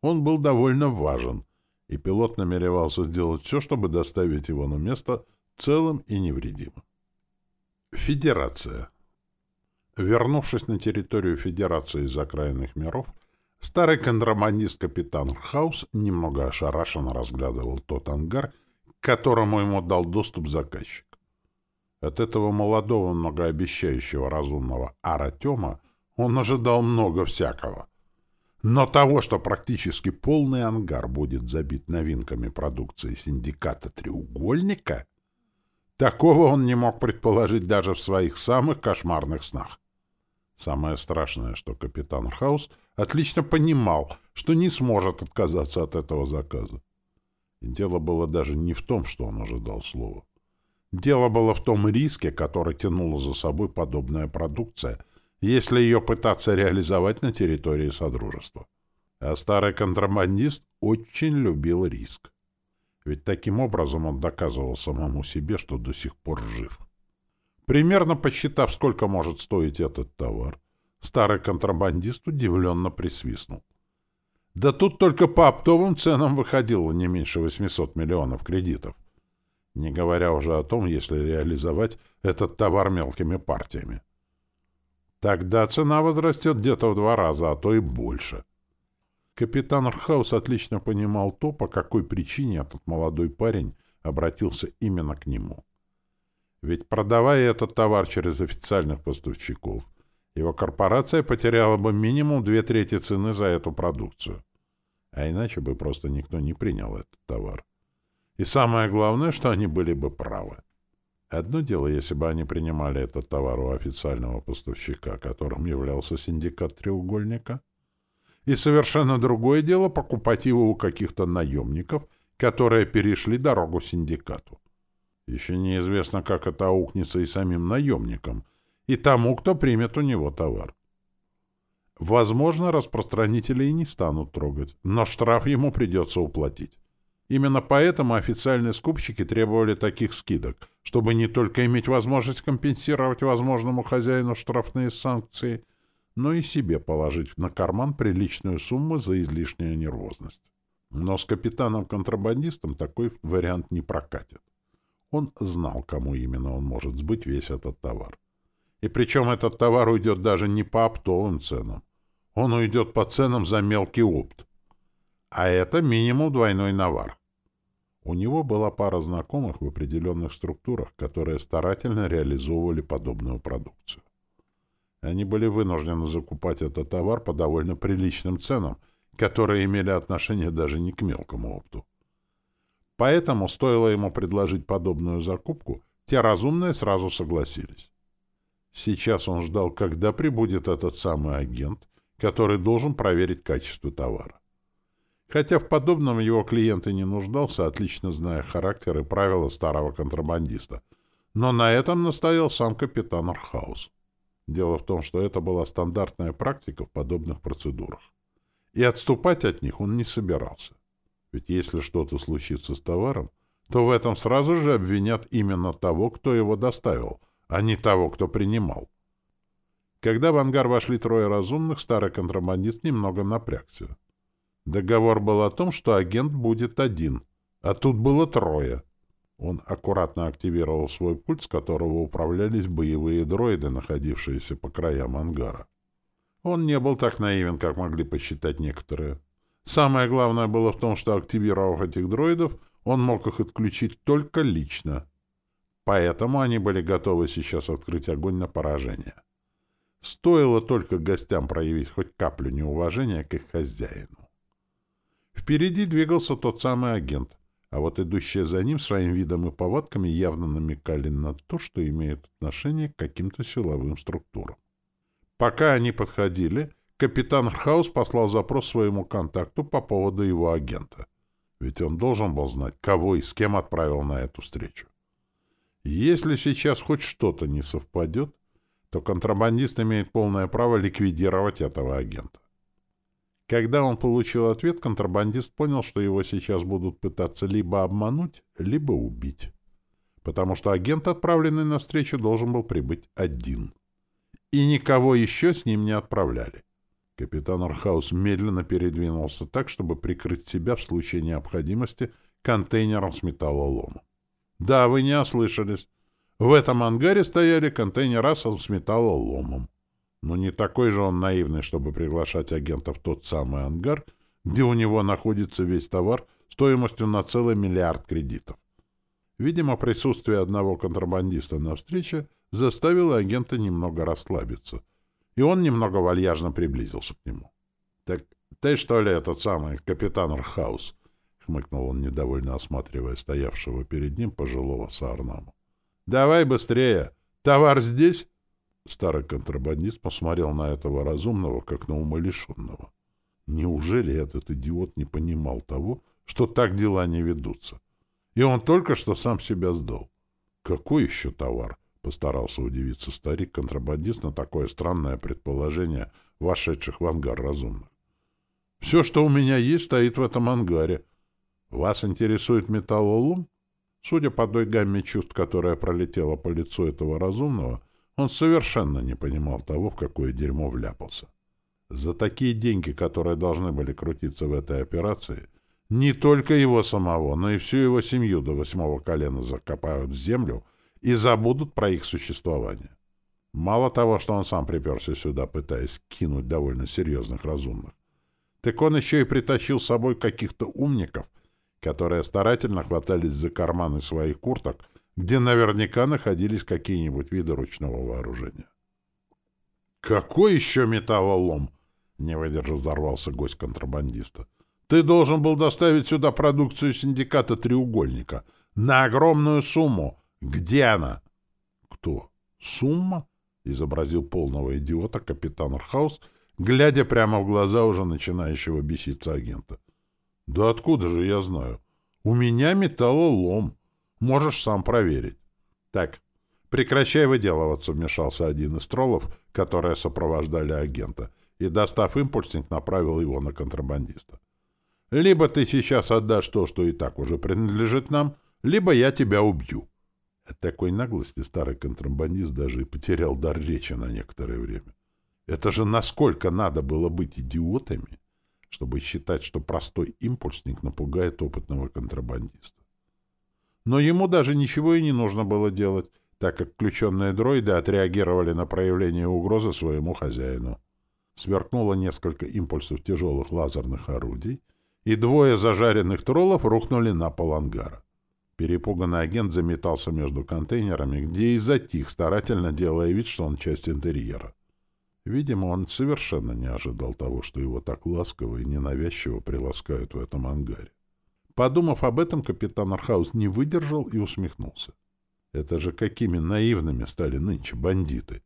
он был довольно важен, и пилот намеревался сделать все, чтобы доставить его на место целым и невредимым. Федерация Вернувшись на территорию Федерации из окраинных миров, старый контрабандист-капитан Хаус немного ошарашенно разглядывал тот ангар, которому ему дал доступ заказчик. От этого молодого, многообещающего разумного Аратема он ожидал много всякого. Но того, что практически полный ангар будет забит новинками продукции синдиката «Треугольника», такого он не мог предположить даже в своих самых кошмарных снах. Самое страшное, что капитан Хаус отлично понимал, что не сможет отказаться от этого заказа. И дело было даже не в том, что он ожидал слова. Дело было в том риске, который тянула за собой подобная продукция, если ее пытаться реализовать на территории Содружества. А старый контрабандист очень любил риск. Ведь таким образом он доказывал самому себе, что до сих пор жив. Примерно посчитав, сколько может стоить этот товар, старый контрабандист удивленно присвистнул. Да тут только по оптовым ценам выходило не меньше 800 миллионов кредитов. Не говоря уже о том, если реализовать этот товар мелкими партиями. Тогда цена возрастет где-то в два раза, а то и больше. Капитан Архаус отлично понимал то, по какой причине этот молодой парень обратился именно к нему. Ведь продавая этот товар через официальных поставщиков, его корпорация потеряла бы минимум две трети цены за эту продукцию. А иначе бы просто никто не принял этот товар. И самое главное, что они были бы правы. Одно дело, если бы они принимали этот товар у официального поставщика, которым являлся синдикат «Треугольника», и совершенно другое дело покупать его у каких-то наемников, которые перешли дорогу синдикату. Еще неизвестно, как это аукнется и самим наемникам, и тому, кто примет у него товар. Возможно, распространители и не станут трогать, но штраф ему придется уплатить. Именно поэтому официальные скупщики требовали таких скидок, чтобы не только иметь возможность компенсировать возможному хозяину штрафные санкции, но и себе положить на карман приличную сумму за излишнюю нервозность. Но с капитаном-контрабандистом такой вариант не прокатит. Он знал, кому именно он может сбыть весь этот товар. И причем этот товар уйдет даже не по оптовым ценам. Он уйдет по ценам за мелкий опт. А это минимум двойной навар. У него была пара знакомых в определенных структурах, которые старательно реализовывали подобную продукцию. Они были вынуждены закупать этот товар по довольно приличным ценам, которые имели отношение даже не к мелкому опту. Поэтому стоило ему предложить подобную закупку, те разумные сразу согласились. Сейчас он ждал, когда прибудет этот самый агент, который должен проверить качество товара. Хотя в подобном его клиент и не нуждался, отлично зная характер и правила старого контрабандиста. Но на этом настоял сам капитан Архаус. Дело в том, что это была стандартная практика в подобных процедурах. И отступать от них он не собирался. Ведь если что-то случится с товаром, то в этом сразу же обвинят именно того, кто его доставил, а не того, кто принимал. Когда в ангар вошли трое разумных, старый контрабандист немного напрягся. Договор был о том, что агент будет один, а тут было трое. Он аккуратно активировал свой пульт, с которого управлялись боевые дроиды, находившиеся по краям ангара. Он не был так наивен, как могли посчитать некоторые. Самое главное было в том, что, активировав этих дроидов, он мог их отключить только лично. Поэтому они были готовы сейчас открыть огонь на поражение. Стоило только гостям проявить хоть каплю неуважения к их хозяину. Впереди двигался тот самый агент, а вот идущие за ним своим видом и повадками явно намекали на то, что имеют отношение к каким-то силовым структурам. Пока они подходили, Капитан Хаус послал запрос своему контакту по поводу его агента. Ведь он должен был знать, кого и с кем отправил на эту встречу. Если сейчас хоть что-то не совпадет, то контрабандист имеет полное право ликвидировать этого агента. Когда он получил ответ, контрабандист понял, что его сейчас будут пытаться либо обмануть, либо убить. потому что агент, отправленный на встречу, должен был прибыть один. И никого еще с ним не отправляли. Капитан Архаус медленно передвинулся так, чтобы прикрыть себя в случае необходимости контейнером с металлоломом. Да, вы не ослышались. В этом ангаре стояли контейнера с металлоломом. Но не такой же он наивный, чтобы приглашать агента в тот самый ангар, где у него находится весь товар стоимостью на целый миллиард кредитов. Видимо, присутствие одного контрабандиста на встрече заставило агента немного расслабиться, и он немного вальяжно приблизился к нему. — Так ты, что ли, этот самый капитан Архаус? — хмыкнул он, недовольно осматривая стоявшего перед ним пожилого Саарнаму. — Давай быстрее! Товар здесь? Старый контрабандист посмотрел на этого разумного, как на умалишенного. Неужели этот идиот не понимал того, что так дела не ведутся? И он только что сам себя сдал. Какой еще товар? Постарался удивиться старик-контрабандист на такое странное предположение вошедших в ангар разумных. Все, что у меня есть, стоит в этом ангаре. Вас интересует металлолом? Судя по той гамме чувств, которая пролетела по лицу этого разумного, он совершенно не понимал того, в какое дерьмо вляпался. За такие деньги, которые должны были крутиться в этой операции, не только его самого, но и всю его семью до восьмого колена закопают в землю и забудут про их существование. Мало того, что он сам приперся сюда, пытаясь кинуть довольно серьезных разумных, так он еще и притащил с собой каких-то умников, которые старательно хватались за карманы своих курток, где наверняка находились какие-нибудь виды ручного вооружения. «Какой еще металлолом?» — не выдержав, взорвался гость контрабандиста. Ты должен был доставить сюда продукцию синдиката «Треугольника» на огромную сумму. Где она? Кто? Сумма? Изобразил полного идиота капитан Архаус, глядя прямо в глаза уже начинающего беситься агента. Да откуда же я знаю? У меня металлолом. Можешь сам проверить. Так, прекращай выделываться, вмешался один из троллов, которые сопровождали агента, и, достав импульсник, направил его на контрабандиста. Либо ты сейчас отдашь то, что и так уже принадлежит нам, либо я тебя убью. От такой наглости старый контрабандист даже и потерял дар речи на некоторое время. Это же насколько надо было быть идиотами, чтобы считать, что простой импульсник напугает опытного контрабандиста. Но ему даже ничего и не нужно было делать, так как включенные дроиды отреагировали на проявление угрозы своему хозяину. Сверкнуло несколько импульсов тяжелых лазерных орудий, и двое зажаренных троллов рухнули на пол ангара. Перепуганный агент заметался между контейнерами, где и затих, старательно делая вид, что он часть интерьера. Видимо, он совершенно не ожидал того, что его так ласково и ненавязчиво приласкают в этом ангаре. Подумав об этом, капитан Архаус не выдержал и усмехнулся. Это же какими наивными стали нынче бандиты.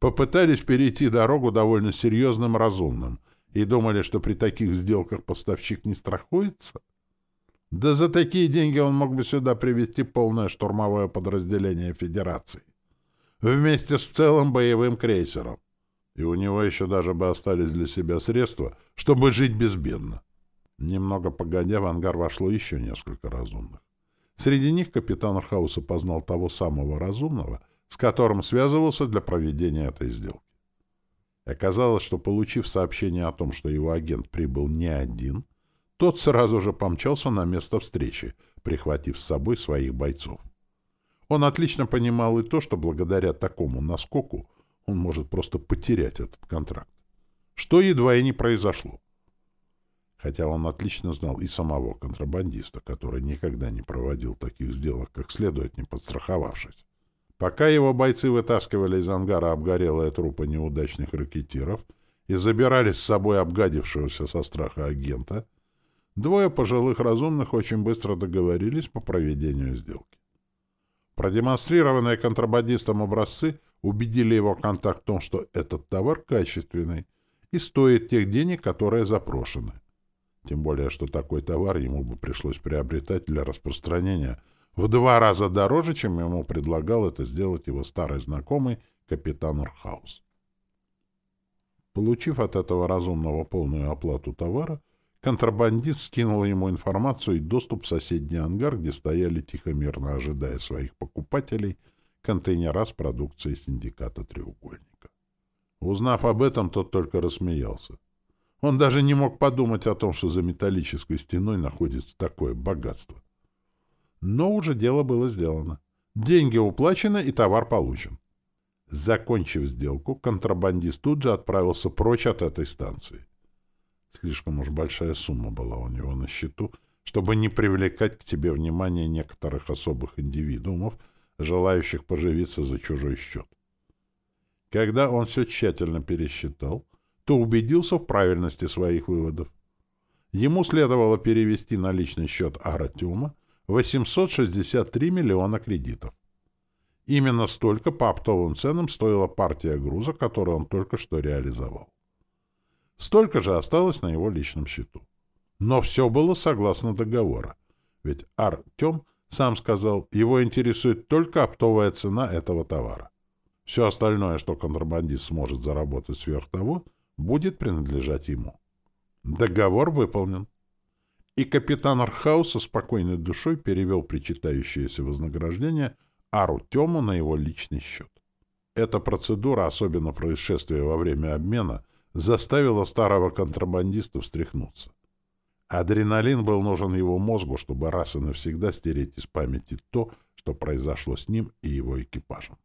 Попытались перейти дорогу довольно серьезным разумным, и думали, что при таких сделках поставщик не страхуется? Да за такие деньги он мог бы сюда привести полное штурмовое подразделение Федерации. Вместе с целым боевым крейсером. И у него еще даже бы остались для себя средства, чтобы жить безбедно. Немного погодя, в ангар вошло еще несколько разумных. Среди них капитан Архаус опознал того самого разумного, с которым связывался для проведения этой сделки. Оказалось, что, получив сообщение о том, что его агент прибыл не один, тот сразу же помчался на место встречи, прихватив с собой своих бойцов. Он отлично понимал и то, что благодаря такому наскоку он может просто потерять этот контракт. Что едва и не произошло. Хотя он отлично знал и самого контрабандиста, который никогда не проводил таких сделок, как следует, не подстраховавшись. Пока его бойцы вытаскивали из ангара обгорелые трупы неудачных ракетиров и забирали с собой обгадившегося со страха агента, двое пожилых разумных очень быстро договорились по проведению сделки. Продемонстрированные контрабандистом образцы убедили его контакт в том, что этот товар качественный и стоит тех денег, которые запрошены. Тем более, что такой товар ему бы пришлось приобретать для распространения – в два раза дороже, чем ему предлагал это сделать его старый знакомый капитан Урхаус. Получив от этого разумного полную оплату товара, контрабандист скинул ему информацию и доступ в соседний ангар, где стояли тихо-мирно, ожидая своих покупателей, контейнера с продукцией синдиката «Треугольника». Узнав об этом, тот только рассмеялся. Он даже не мог подумать о том, что за металлической стеной находится такое богатство. Но уже дело было сделано. Деньги уплачены и товар получен. Закончив сделку, контрабандист тут же отправился прочь от этой станции. Слишком уж большая сумма была у него на счету, чтобы не привлекать к тебе внимание некоторых особых индивидуумов, желающих поживиться за чужой счет. Когда он все тщательно пересчитал, то убедился в правильности своих выводов. Ему следовало перевести на личный счет Аратюма 863 миллиона кредитов. Именно столько по оптовым ценам стоила партия груза, которую он только что реализовал. Столько же осталось на его личном счету. Но все было согласно договора. Ведь Артем сам сказал, его интересует только оптовая цена этого товара. Все остальное, что контрабандист сможет заработать сверх того, будет принадлежать ему. Договор выполнен. И капитан Архаус со спокойной душой перевел причитающееся вознаграждение Ару Тему на его личный счет. Эта процедура, особенно происшествие во время обмена, заставило старого контрабандиста встряхнуться. Адреналин был нужен его мозгу, чтобы раз и навсегда стереть из памяти то, что произошло с ним и его экипажем.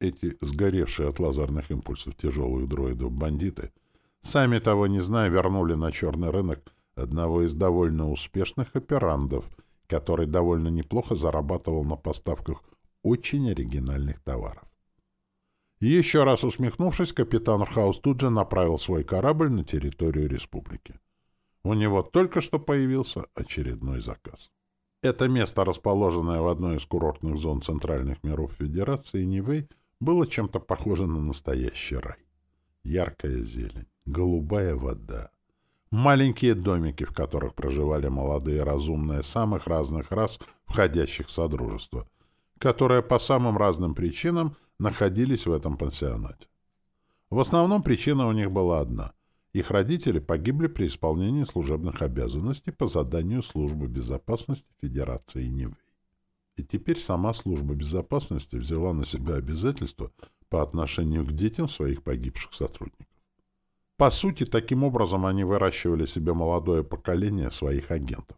Эти сгоревшие от лазерных импульсов тяжелых дроидов бандиты, сами того не зная, вернули на черный рынок одного из довольно успешных операндов, который довольно неплохо зарабатывал на поставках очень оригинальных товаров. Еще раз усмехнувшись, капитан Хаус тут же направил свой корабль на территорию республики. У него только что появился очередной заказ. Это место, расположенное в одной из курортных зон центральных миров Федерации Нивэй, было чем-то похоже на настоящий рай. Яркая зелень, голубая вода, маленькие домики, в которых проживали молодые разумные самых разных рас, входящих в Содружество, которые по самым разным причинам – находились в этом пансионате. В основном причина у них была одна. Их родители погибли при исполнении служебных обязанностей по заданию Службы безопасности Федерации Нивы. И теперь сама Служба безопасности взяла на себя обязательства по отношению к детям своих погибших сотрудников. По сути, таким образом они выращивали себе молодое поколение своих агентов.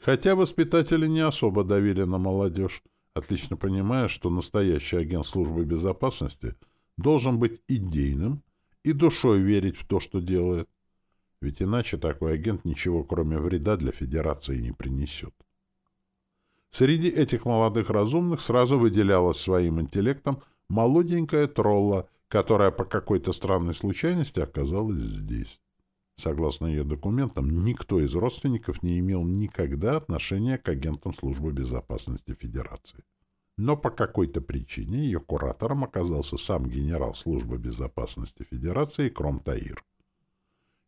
Хотя воспитатели не особо давили на молодежь, отлично понимая, что настоящий агент службы безопасности должен быть идейным и душой верить в то, что делает. Ведь иначе такой агент ничего, кроме вреда для Федерации, не принесет. Среди этих молодых разумных сразу выделялась своим интеллектом молоденькая тролла, которая по какой-то странной случайности оказалась здесь. Согласно ее документам, никто из родственников не имел никогда отношения к агентам Службы безопасности Федерации. Но по какой-то причине ее куратором оказался сам генерал Службы безопасности Федерации Кром Таир.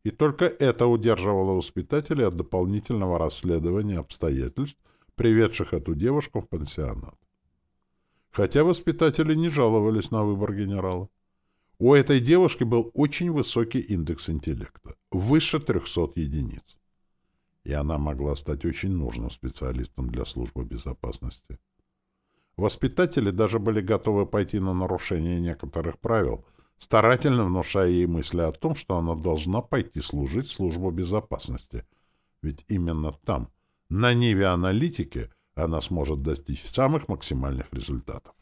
И только это удерживало воспитателей от дополнительного расследования обстоятельств, приведших эту девушку в пансионат. Хотя воспитатели не жаловались на выбор генерала. У этой девушки был очень высокий индекс интеллекта, выше 300 единиц. И она могла стать очень нужным специалистом для службы безопасности. Воспитатели даже были готовы пойти на нарушение некоторых правил, старательно внушая ей мысли о том, что она должна пойти служить в службу безопасности. Ведь именно там, на ниве аналитики, она сможет достичь самых максимальных результатов.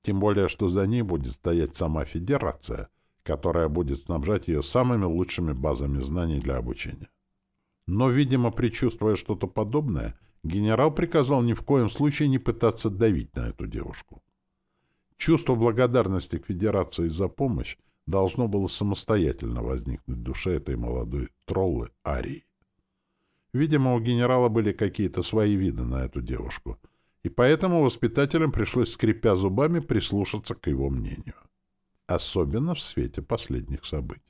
Тем более, что за ней будет стоять сама Федерация, которая будет снабжать ее самыми лучшими базами знаний для обучения. Но, видимо, предчувствуя что-то подобное, генерал приказал ни в коем случае не пытаться давить на эту девушку. Чувство благодарности к Федерации за помощь должно было самостоятельно возникнуть в душе этой молодой троллы Арии. Видимо, у генерала были какие-то свои виды на эту девушку — и поэтому воспитателям пришлось, скрипя зубами, прислушаться к его мнению. Особенно в свете последних событий.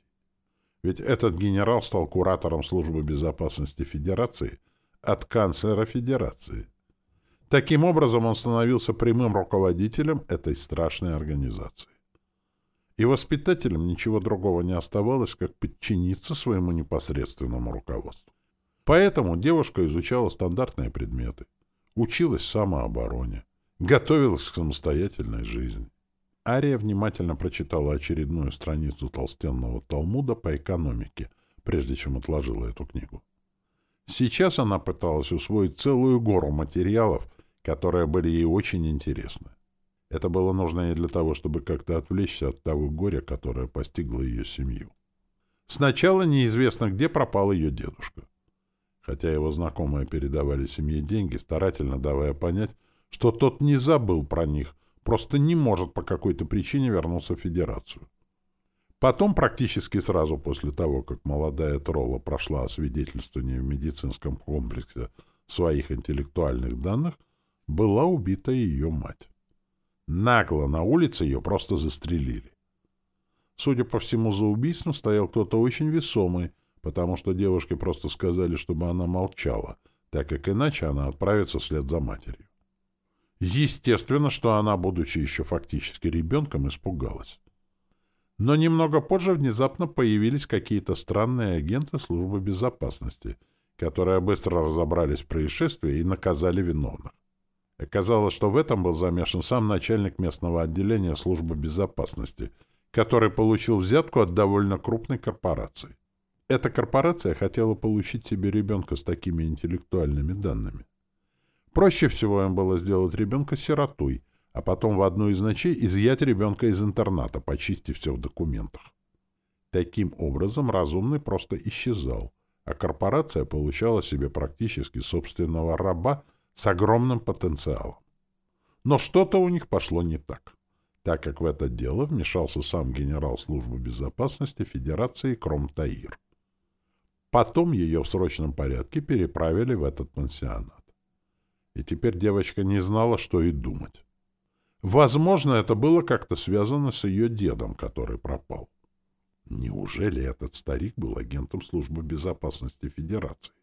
Ведь этот генерал стал куратором службы безопасности Федерации от канцлера Федерации. Таким образом, он становился прямым руководителем этой страшной организации. И воспитателям ничего другого не оставалось, как подчиниться своему непосредственному руководству. Поэтому девушка изучала стандартные предметы, училась самообороне, готовилась к самостоятельной жизни. Ария внимательно прочитала очередную страницу толстенного Талмуда по экономике, прежде чем отложила эту книгу. Сейчас она пыталась усвоить целую гору материалов, которые были ей очень интересны. Это было нужно ей для того, чтобы как-то отвлечься от того горя, которое постигло ее семью. Сначала неизвестно, где пропал ее дедушка. Хотя его знакомые передавали семье деньги, старательно давая понять, что тот не забыл про них, просто не может по какой-то причине вернуться в Федерацию. Потом, практически сразу после того, как молодая Тролла прошла освидетельствование в медицинском комплексе своих интеллектуальных данных, была убита ее мать. Нагло на улице ее просто застрелили. Судя по всему, за убийством стоял кто-то очень весомый, потому что девушке просто сказали, чтобы она молчала, так как иначе она отправится вслед за матерью. Естественно, что она, будучи еще фактически ребенком, испугалась. Но немного позже внезапно появились какие-то странные агенты службы безопасности, которые быстро разобрались в происшествии и наказали виновных. Оказалось, что в этом был замешан сам начальник местного отделения службы безопасности, который получил взятку от довольно крупной корпорации. Эта корпорация хотела получить себе ребенка с такими интеллектуальными данными. Проще всего им было сделать ребенка сиротой, а потом в одну из ночей изъять ребенка из интерната, почистив все в документах. Таким образом, разумный просто исчезал, а корпорация получала себе практически собственного раба с огромным потенциалом. Но что-то у них пошло не так, так как в это дело вмешался сам генерал службы безопасности Федерации Кромтаир. Потом ее в срочном порядке переправили в этот пансионат. И теперь девочка не знала, что и думать. Возможно, это было как-то связано с ее дедом, который пропал. Неужели этот старик был агентом службы безопасности Федерации?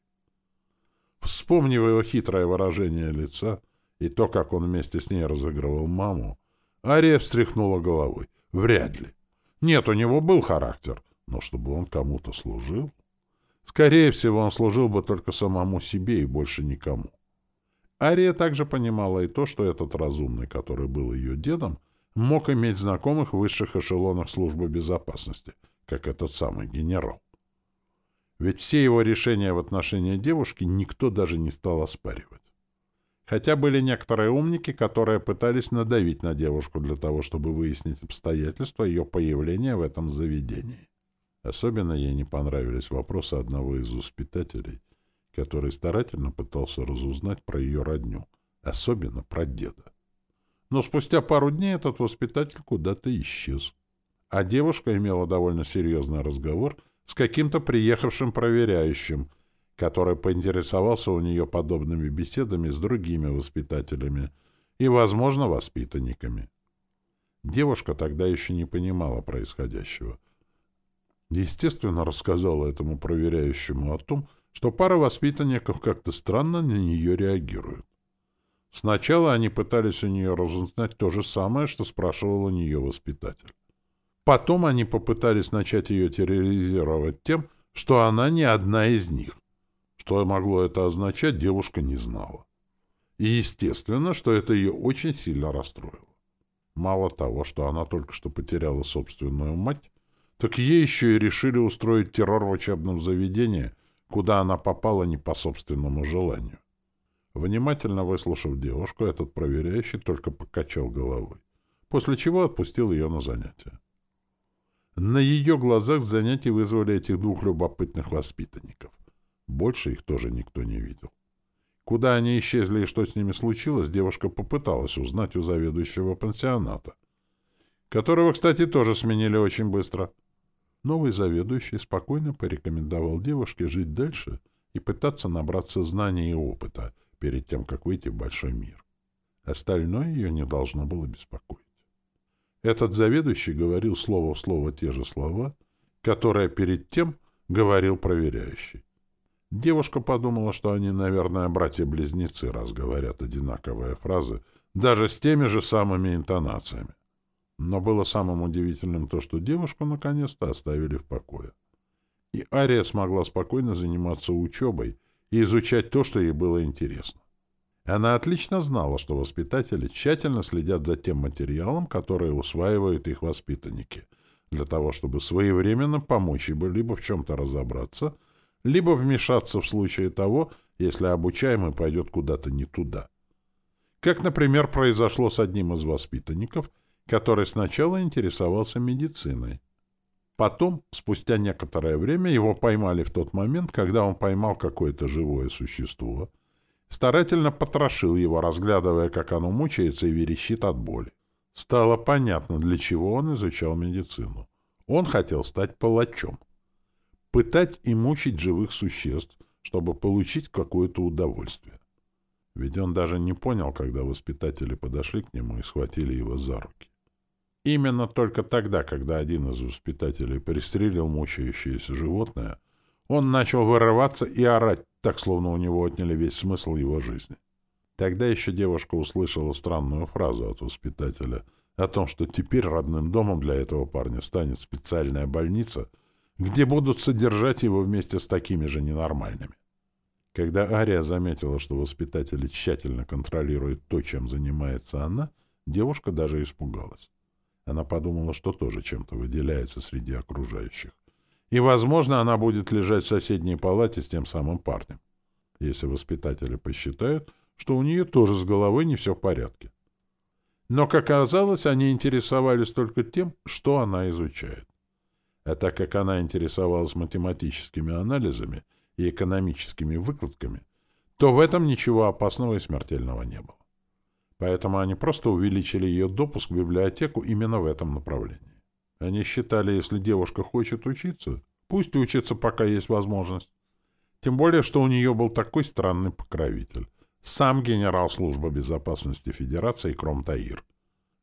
Вспомнив его хитрое выражение лица и то, как он вместе с ней разыгрывал маму, Ария встряхнула головой. Вряд ли. Нет, у него был характер, но чтобы он кому-то служил... Скорее всего, он служил бы только самому себе и больше никому. Ария также понимала и то, что этот разумный, который был ее дедом, мог иметь знакомых в высших эшелонах службы безопасности, как этот самый генерал. Ведь все его решения в отношении девушки никто даже не стал оспаривать. Хотя были некоторые умники, которые пытались надавить на девушку для того, чтобы выяснить обстоятельства ее появления в этом заведении. Особенно ей не понравились вопросы одного из воспитателей, который старательно пытался разузнать про ее родню, особенно про деда. Но спустя пару дней этот воспитатель куда-то исчез. А девушка имела довольно серьезный разговор — с каким-то приехавшим проверяющим, который поинтересовался у нее подобными беседами с другими воспитателями и, возможно, воспитанниками. Девушка тогда еще не понимала происходящего. Естественно, рассказала этому проверяющему о том, что пара воспитанников как-то странно на нее реагирует. Сначала они пытались у нее разузнать то же самое, что спрашивал у нее воспитатель. Потом они попытались начать ее терроризировать тем, что она не одна из них. Что могло это означать, девушка не знала. И естественно, что это ее очень сильно расстроило. Мало того, что она только что потеряла собственную мать, так ей еще и решили устроить террор в учебном заведении, куда она попала не по собственному желанию. Внимательно выслушав девушку, этот проверяющий только покачал головой, после чего отпустил ее на занятия. На ее глазах занятия вызвали этих двух любопытных воспитанников. Больше их тоже никто не видел. Куда они исчезли и что с ними случилось, девушка попыталась узнать у заведующего пансионата, которого, кстати, тоже сменили очень быстро. Новый заведующий спокойно порекомендовал девушке жить дальше и пытаться набраться знаний и опыта перед тем, как выйти в большой мир. Остальное ее не должно было беспокоить. Этот заведующий говорил слово в слово те же слова, которые перед тем говорил проверяющий. Девушка подумала, что они, наверное, братья-близнецы, раз говорят одинаковые фразы, даже с теми же самыми интонациями. Но было самым удивительным то, что девушку наконец-то оставили в покое. И Ария смогла спокойно заниматься учебой и изучать то, что ей было интересно. Она отлично знала, что воспитатели тщательно следят за тем материалом, который усваивают их воспитанники, для того, чтобы своевременно помочь им либо в чем-то разобраться, либо вмешаться в случае того, если обучаемый пойдет куда-то не туда. Как, например, произошло с одним из воспитанников, который сначала интересовался медициной. Потом, спустя некоторое время, его поймали в тот момент, когда он поймал какое-то живое существо — Старательно потрошил его, разглядывая, как оно мучается и верещит от боли. Стало понятно, для чего он изучал медицину. Он хотел стать палачом. Пытать и мучить живых существ, чтобы получить какое-то удовольствие. Ведь он даже не понял, когда воспитатели подошли к нему и схватили его за руки. Именно только тогда, когда один из воспитателей пристрелил мучающееся животное, он начал вырываться и орать так, словно у него отняли весь смысл его жизни. Тогда еще девушка услышала странную фразу от воспитателя о том, что теперь родным домом для этого парня станет специальная больница, где будут содержать его вместе с такими же ненормальными. Когда Ария заметила, что воспитатели тщательно контролируют то, чем занимается она, девушка даже испугалась. Она подумала, что тоже чем-то выделяется среди окружающих и, возможно, она будет лежать в соседней палате с тем самым парнем, если воспитатели посчитают, что у нее тоже с головой не все в порядке. Но, как оказалось, они интересовались только тем, что она изучает. А так как она интересовалась математическими анализами и экономическими выкладками, то в этом ничего опасного и смертельного не было. Поэтому они просто увеличили ее допуск в библиотеку именно в этом направлении. Они считали, если девушка хочет учиться, пусть учится, пока есть возможность. Тем более, что у нее был такой странный покровитель. Сам генерал службы безопасности Федерации Кромтаир.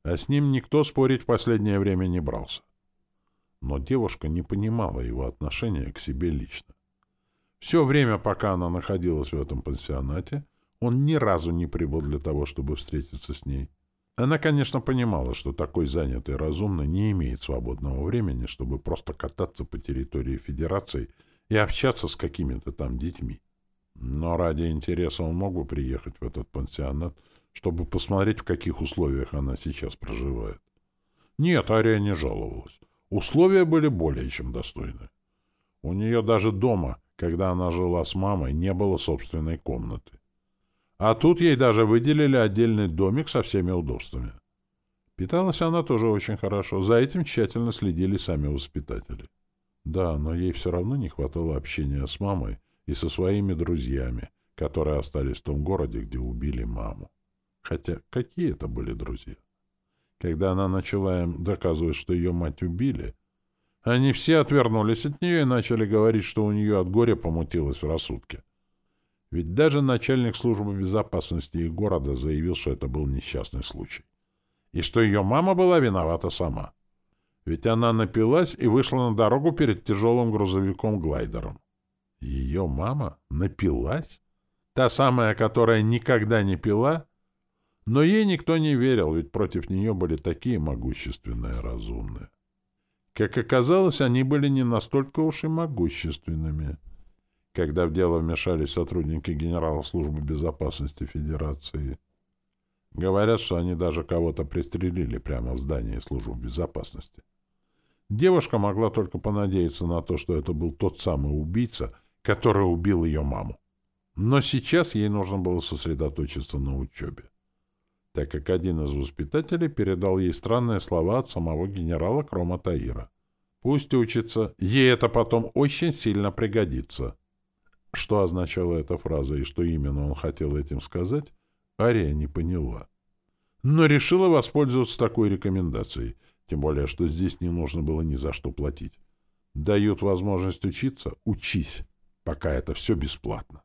А с ним никто спорить в последнее время не брался. Но девушка не понимала его отношения к себе лично. Все время, пока она находилась в этом пансионате, он ни разу не прибыл для того, чтобы встретиться с ней. Она, конечно, понимала, что такой занятый разумно не имеет свободного времени, чтобы просто кататься по территории Федерации и общаться с какими-то там детьми. Но ради интереса он мог бы приехать в этот пансионат, чтобы посмотреть, в каких условиях она сейчас проживает. Нет, Ария не жаловалась. Условия были более чем достойны. У нее даже дома, когда она жила с мамой, не было собственной комнаты. А тут ей даже выделили отдельный домик со всеми удобствами. Питалась она тоже очень хорошо. За этим тщательно следили сами воспитатели. Да, но ей все равно не хватало общения с мамой и со своими друзьями, которые остались в том городе, где убили маму. Хотя какие это были друзья? Когда она начала им доказывать, что ее мать убили, они все отвернулись от нее и начали говорить, что у нее от горя помутилось в рассудке. Ведь даже начальник службы безопасности их города заявил, что это был несчастный случай. И что ее мама была виновата сама. Ведь она напилась и вышла на дорогу перед тяжелым грузовиком-глайдером. Ее мама напилась? Та самая, которая никогда не пила? Но ей никто не верил, ведь против нее были такие могущественные разумные. Как оказалось, они были не настолько уж и могущественными когда в дело вмешались сотрудники Генерала службы безопасности Федерации. Говорят, что они даже кого-то пристрелили прямо в здании службы безопасности. Девушка могла только понадеяться на то, что это был тот самый убийца, который убил ее маму. Но сейчас ей нужно было сосредоточиться на учебе, так как один из воспитателей передал ей странные слова от самого генерала Крома Таира. Пусть учится, ей это потом очень сильно пригодится. Что означала эта фраза и что именно он хотел этим сказать, Ария не поняла. Но решила воспользоваться такой рекомендацией, тем более, что здесь не нужно было ни за что платить. Дают возможность учиться — учись, пока это все бесплатно.